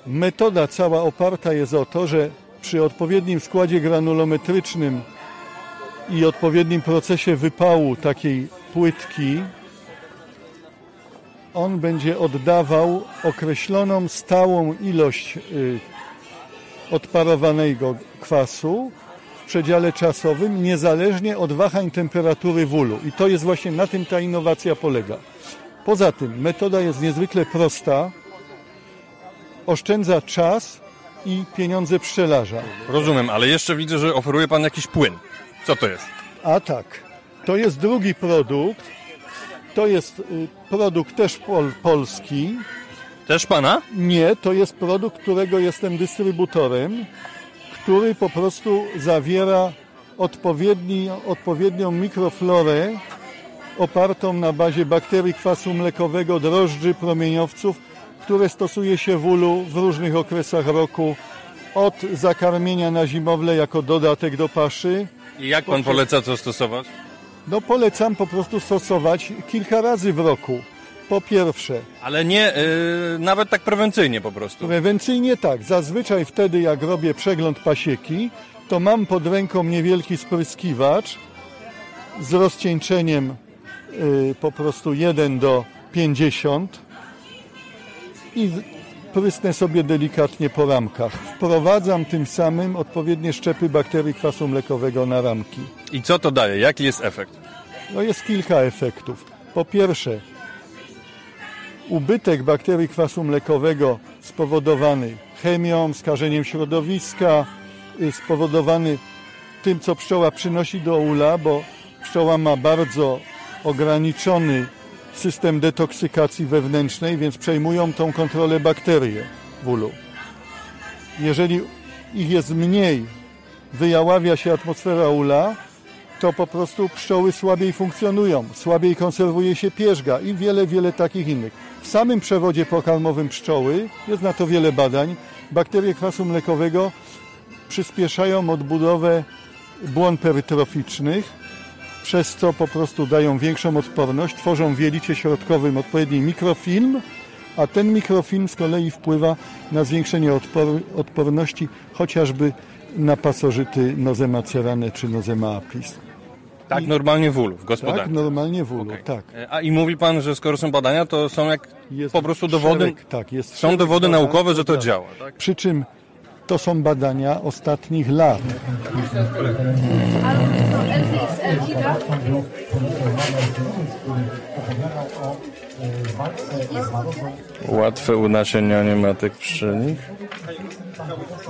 Metoda cała oparta jest o to, że przy odpowiednim składzie granulometrycznym i odpowiednim procesie wypału takiej płytki on będzie oddawał określoną stałą ilość y, odparowanego kwasu w przedziale czasowym, niezależnie od wahań temperatury wólu. I to jest właśnie na tym ta innowacja polega. Poza tym metoda jest niezwykle prosta, oszczędza czas i pieniądze pszczelarza. Rozumiem, ale jeszcze widzę, że oferuje pan jakiś płyn. Co to jest? A tak, to jest drugi produkt. To jest y, produkt też pol, polski. Też pana? Nie, to jest produkt, którego jestem dystrybutorem, który po prostu zawiera odpowiedni, odpowiednią mikroflorę opartą na bazie bakterii kwasu mlekowego, drożdży, promieniowców, które stosuje się w ulu w różnych okresach roku, od zakarmienia na zimowle jako dodatek do paszy, I jak pan poleca to stosować? no polecam po prostu stosować kilka razy w roku. Po pierwsze, Ale nie, y, nawet tak prewencyjnie po prostu. prewencyjnie tak. Zazwyczaj wtedy, jak robię przegląd pasieki, to mam pod ręką niewielki spryskiwacz z rozcieńczeniem y, po prostu 1 do 50 i prysnę sobie delikatnie po ramkach. Wprowadzam tym samym odpowiednie szczepy bakterii kwasu mlekowego na ramki. I co to daje? Jaki jest efekt? No jest kilka efektów. Po pierwsze, ubytek bakterii kwasu mlekowego spowodowany chemią, skażeniem środowiska, y, spowodowany tym, co pszczoła przynosi do ula, bo pszczoła ma bardzo ograniczony system detoksykacji wewnętrznej, więc przejmują tą kontrolę bakterie w ulu. Jeżeli ich jest mniej, wyjaławia się atmosfera ula, to po prostu pszczoły słabiej funkcjonują, słabiej konserwuje się pierzga i wiele, wiele takich innych. W samym przewodzie pokarmowym pszczoły, jest na to wiele badań, bakterie kwasu mlekowego przyspieszają odbudowę błon perytroficznych, przez co po prostu dają większą odporność, tworzą w jelicie środkowym odpowiedni mikrofilm, a ten mikrofilm z kolei wpływa na zwiększenie odpor odporności chociażby na pasożyty Nozema cerane czy Nozema apis. Tak, normalnie w ulu, w gospodarce. Tak, normalnie w ulu, tak. E, A i mówi pan, że skoro są badania, to są jak po prostu dowody, Szereg, tak, jest są dowody badań, naukowe, że to tak. działa. Tak? Przy czym to są badania ostatnich lat. Łatwe unasienianie matek pszczelich,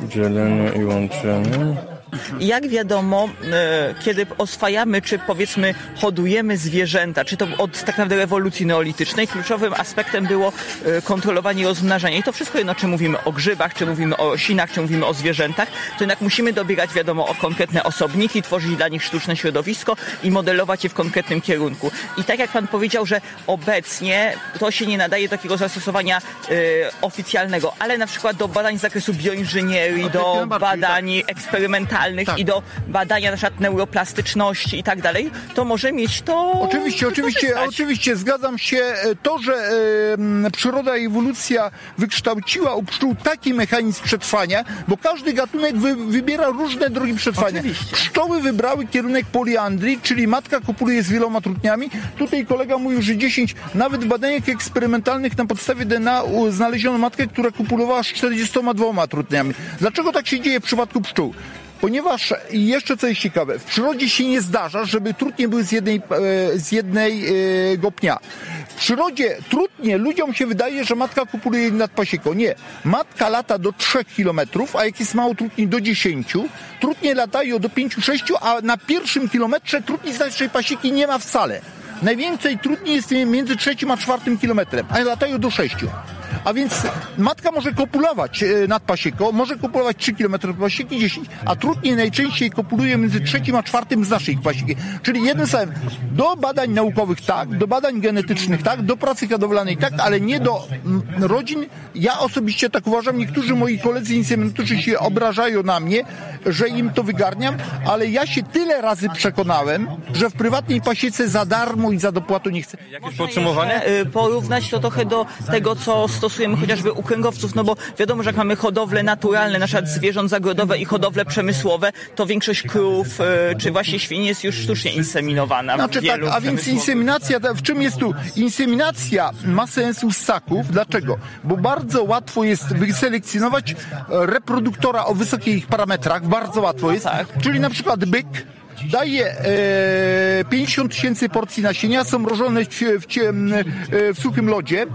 dzielenie i łączenie. Jak wiadomo, e, kiedy oswajamy, czy powiedzmy hodujemy zwierzęta, czy to od tak naprawdę rewolucji neolitycznej, kluczowym aspektem było e, kontrolowanie rozmnażania. I to wszystko jedno, czy mówimy o grzybach, czy mówimy o sinach, czy mówimy o zwierzętach, to jednak musimy dobierać, wiadomo, o konkretne osobniki, tworzyć dla nich sztuczne środowisko i modelować je w konkretnym kierunku. I tak jak pan powiedział, że obecnie to się nie nadaje do takiego zastosowania e, oficjalnego, ale na przykład do badań z zakresu bioinżynierii, do badań eksperymentalnych i do badania na przykład neuroplastyczności i tak dalej, to może mieć to Oczywiście, oczywiście, oczywiście, zgadzam się. E, To, że e, przyroda i ewolucja wykształciła u pszczół taki mechanizm przetrwania, bo każdy gatunek wy, wybiera różne drogi przetrwania. Pszczoły wybrały kierunek poliandrii, czyli matka kopuluje z wieloma trutniami. Tutaj kolega mówił, że 10, nawet w badaniach eksperymentalnych na podstawie DNA znaleziono matkę, która kopulowała z 42 trutniami. Dlaczego tak się dzieje w przypadku pszczół? Ponieważ jeszcze co jest ciekawe, w przyrodzie się nie zdarza, żeby trutnie były z jednej, e, z jednego pnia. W przyrodzie trutnie ludziom się wydaje, że matka kopuluje nad pasieką. Nie. Matka lata do 3 km, a jak jest mało trutni do 10, trutnie latają do 5-6, a na pierwszym kilometrze trutni z naszej pasieki nie ma wcale. Najwięcej trudniej jest między trzecim a czwartym kilometrem, a latają do sześciu. A więc matka może kopulować e, nad pasieką, może kopulować 3 km od pasieki, 10, a trudniej najczęściej kopuluje między trzecim a czwartym z naszej pasieki. Czyli jednym słowem, do badań naukowych tak, do badań genetycznych tak, do pracy hodowlanej tak, ale nie do mm, rodzin. Ja osobiście tak uważam, niektórzy moi koledzy inseminatorzy się obrażają na mnie, że im to wygarniam, ale ja się tyle razy przekonałem, że w prywatnej pasiece za darmo i za dopłatą nie chcę. Jakieś podsumowanie? y, porównać to trochę do tego, co stosujemy chociażby u kręgowców, no bo wiadomo, że jak mamy hodowle naturalne, na przykład zwierząt zagrodowe i hodowle przemysłowe, to większość krów y, czy właśnie świń jest już sztucznie inseminowana. Znaczy tak, a więc inseminacja, w czym jest tu? Inseminacja ma sensu z ssaków. Dlaczego? Bo bardzo łatwo jest wyselekcjonować e, reproduktora o wysokich ich parametrach, bardzo łatwo jest. Czyli na przykład byk daje e, 50 tysięcy porcji nasienia, są mrożone w, w, ciem- e, w suchym lodzie,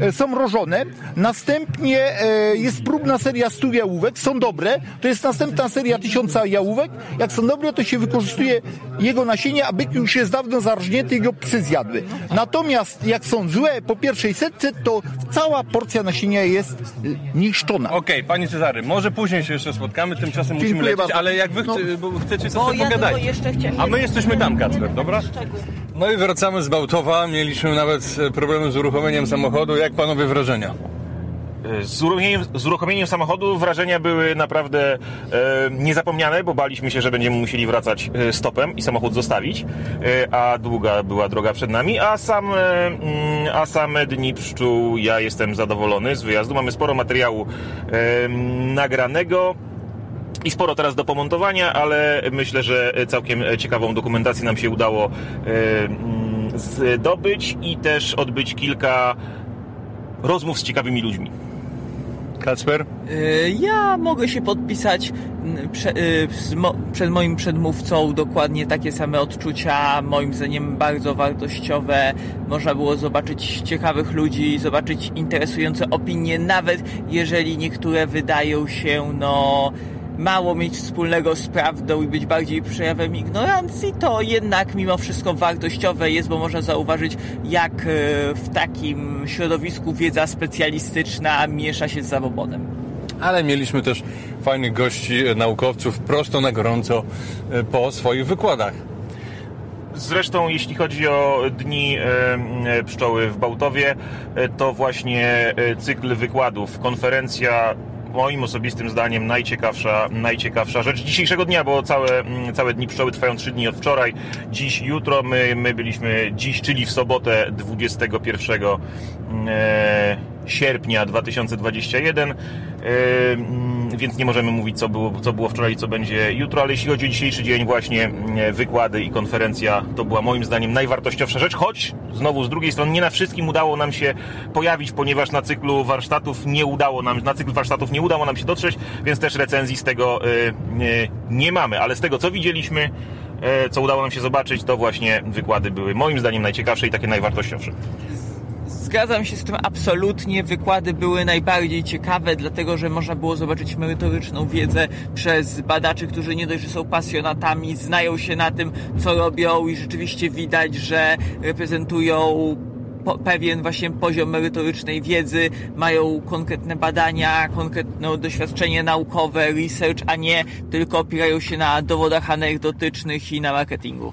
e, są mrożone, następnie e, jest próbna seria 100 jałówek, są dobre, to jest następna seria 1000 jałówek, jak są dobre, to się wykorzystuje jego nasienie, a byk już jest dawno zarżnięty, jego psy zjadły. Natomiast jak są złe po pierwszej setce, to cała porcja nasienia jest niszczona. Okej, panie Cezary, może później się jeszcze spotkamy, tymczasem musimy Dziękuję lecieć, bardzo. ale jak wy chce, No. chcecie, to sobie. Jeszcze chciałem... A my jesteśmy tam, Kacper, dobra? No i wracamy z Bałtowa. Mieliśmy nawet e, problemy z uruchomieniem samochodu. Jak panowie wrażenia? Z uruchomieniem, z uruchomieniem samochodu wrażenia były naprawdę e, niezapomniane, bo baliśmy się, że będziemy musieli wracać e, stopem i samochód zostawić, e, a długa była droga przed nami, a sam, e, mm, a same dni pszczół ja jestem zadowolony z wyjazdu. Mamy sporo materiału e, nagranego. I sporo teraz do pomontowania, ale myślę, że całkiem ciekawą dokumentację nam się udało e, mm, zdobyć i też odbyć kilka rozmów z ciekawymi ludźmi. Kacper? Y, Ja mogę się podpisać mo, przed moim przedmówcą dokładnie takie same odczucia, moim zdaniem bardzo wartościowe. Można było zobaczyć ciekawych ludzi, zobaczyć interesujące opinie, nawet jeżeli niektóre wydają się no mało mieć wspólnego z prawdą i być bardziej przejawem ignorancji, to jednak mimo wszystko wartościowe jest, bo można zauważyć, jak e, w takim środowisku wiedza specjalistyczna miesza się z zabobodem. Ale mieliśmy też fajnych gości, e, naukowców, prosto na gorąco e, po swoich wykładach. Zresztą jeśli chodzi o dni pszczoły w Bałtowie, to właśnie cykl wykładów, konferencja moim osobistym zdaniem najciekawsza, najciekawsza rzecz dzisiejszego dnia, bo całe, mm, całe dni pszczoły trwają trzy dni od wczoraj, dziś, jutro. My, my byliśmy dziś, czyli w sobotę 21 e, sierpnia 2021, e, mm, więc nie możemy mówić, co było, co było wczoraj i co będzie jutro, ale jeśli chodzi o dzisiejszy dzień, właśnie mm, wykłady i konferencja, to była moim zdaniem najwartościowsza rzecz, choć znowu z drugiej strony nie na wszystkim udało nam się pojawić, ponieważ na cyklu warsztatów nie udało nam, na cykl warsztatów nie udało nam się dotrzeć, więc też recenzji z tego y, y, nie mamy, ale z tego co widzieliśmy, co udało nam się zobaczyć, to właśnie wykłady były moim zdaniem najciekawsze i takie najwartościowsze. Zgadzam się z tym absolutnie. Wykłady były najbardziej ciekawe, dlatego że można było zobaczyć merytoryczną wiedzę przez badaczy, którzy nie dość, że są pasjonatami, znają się na tym, co robią i rzeczywiście widać, że reprezentują pewien właśnie poziom merytorycznej wiedzy, mają konkretne badania, konkretne doświadczenie naukowe, research, a nie tylko opierają się na dowodach anegdotycznych i na marketingu.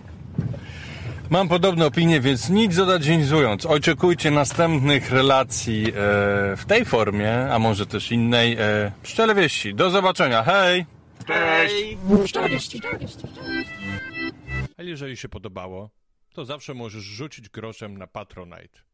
Mam podobne opinie, więc nic dodać nie zując. Oczekujcie następnych relacji e, w tej formie, a może też innej. E, Pszczele wieści. Do zobaczenia. Hej! Cześć! A jeżeli się podobało, to zawsze możesz rzucić groszem na Patronite.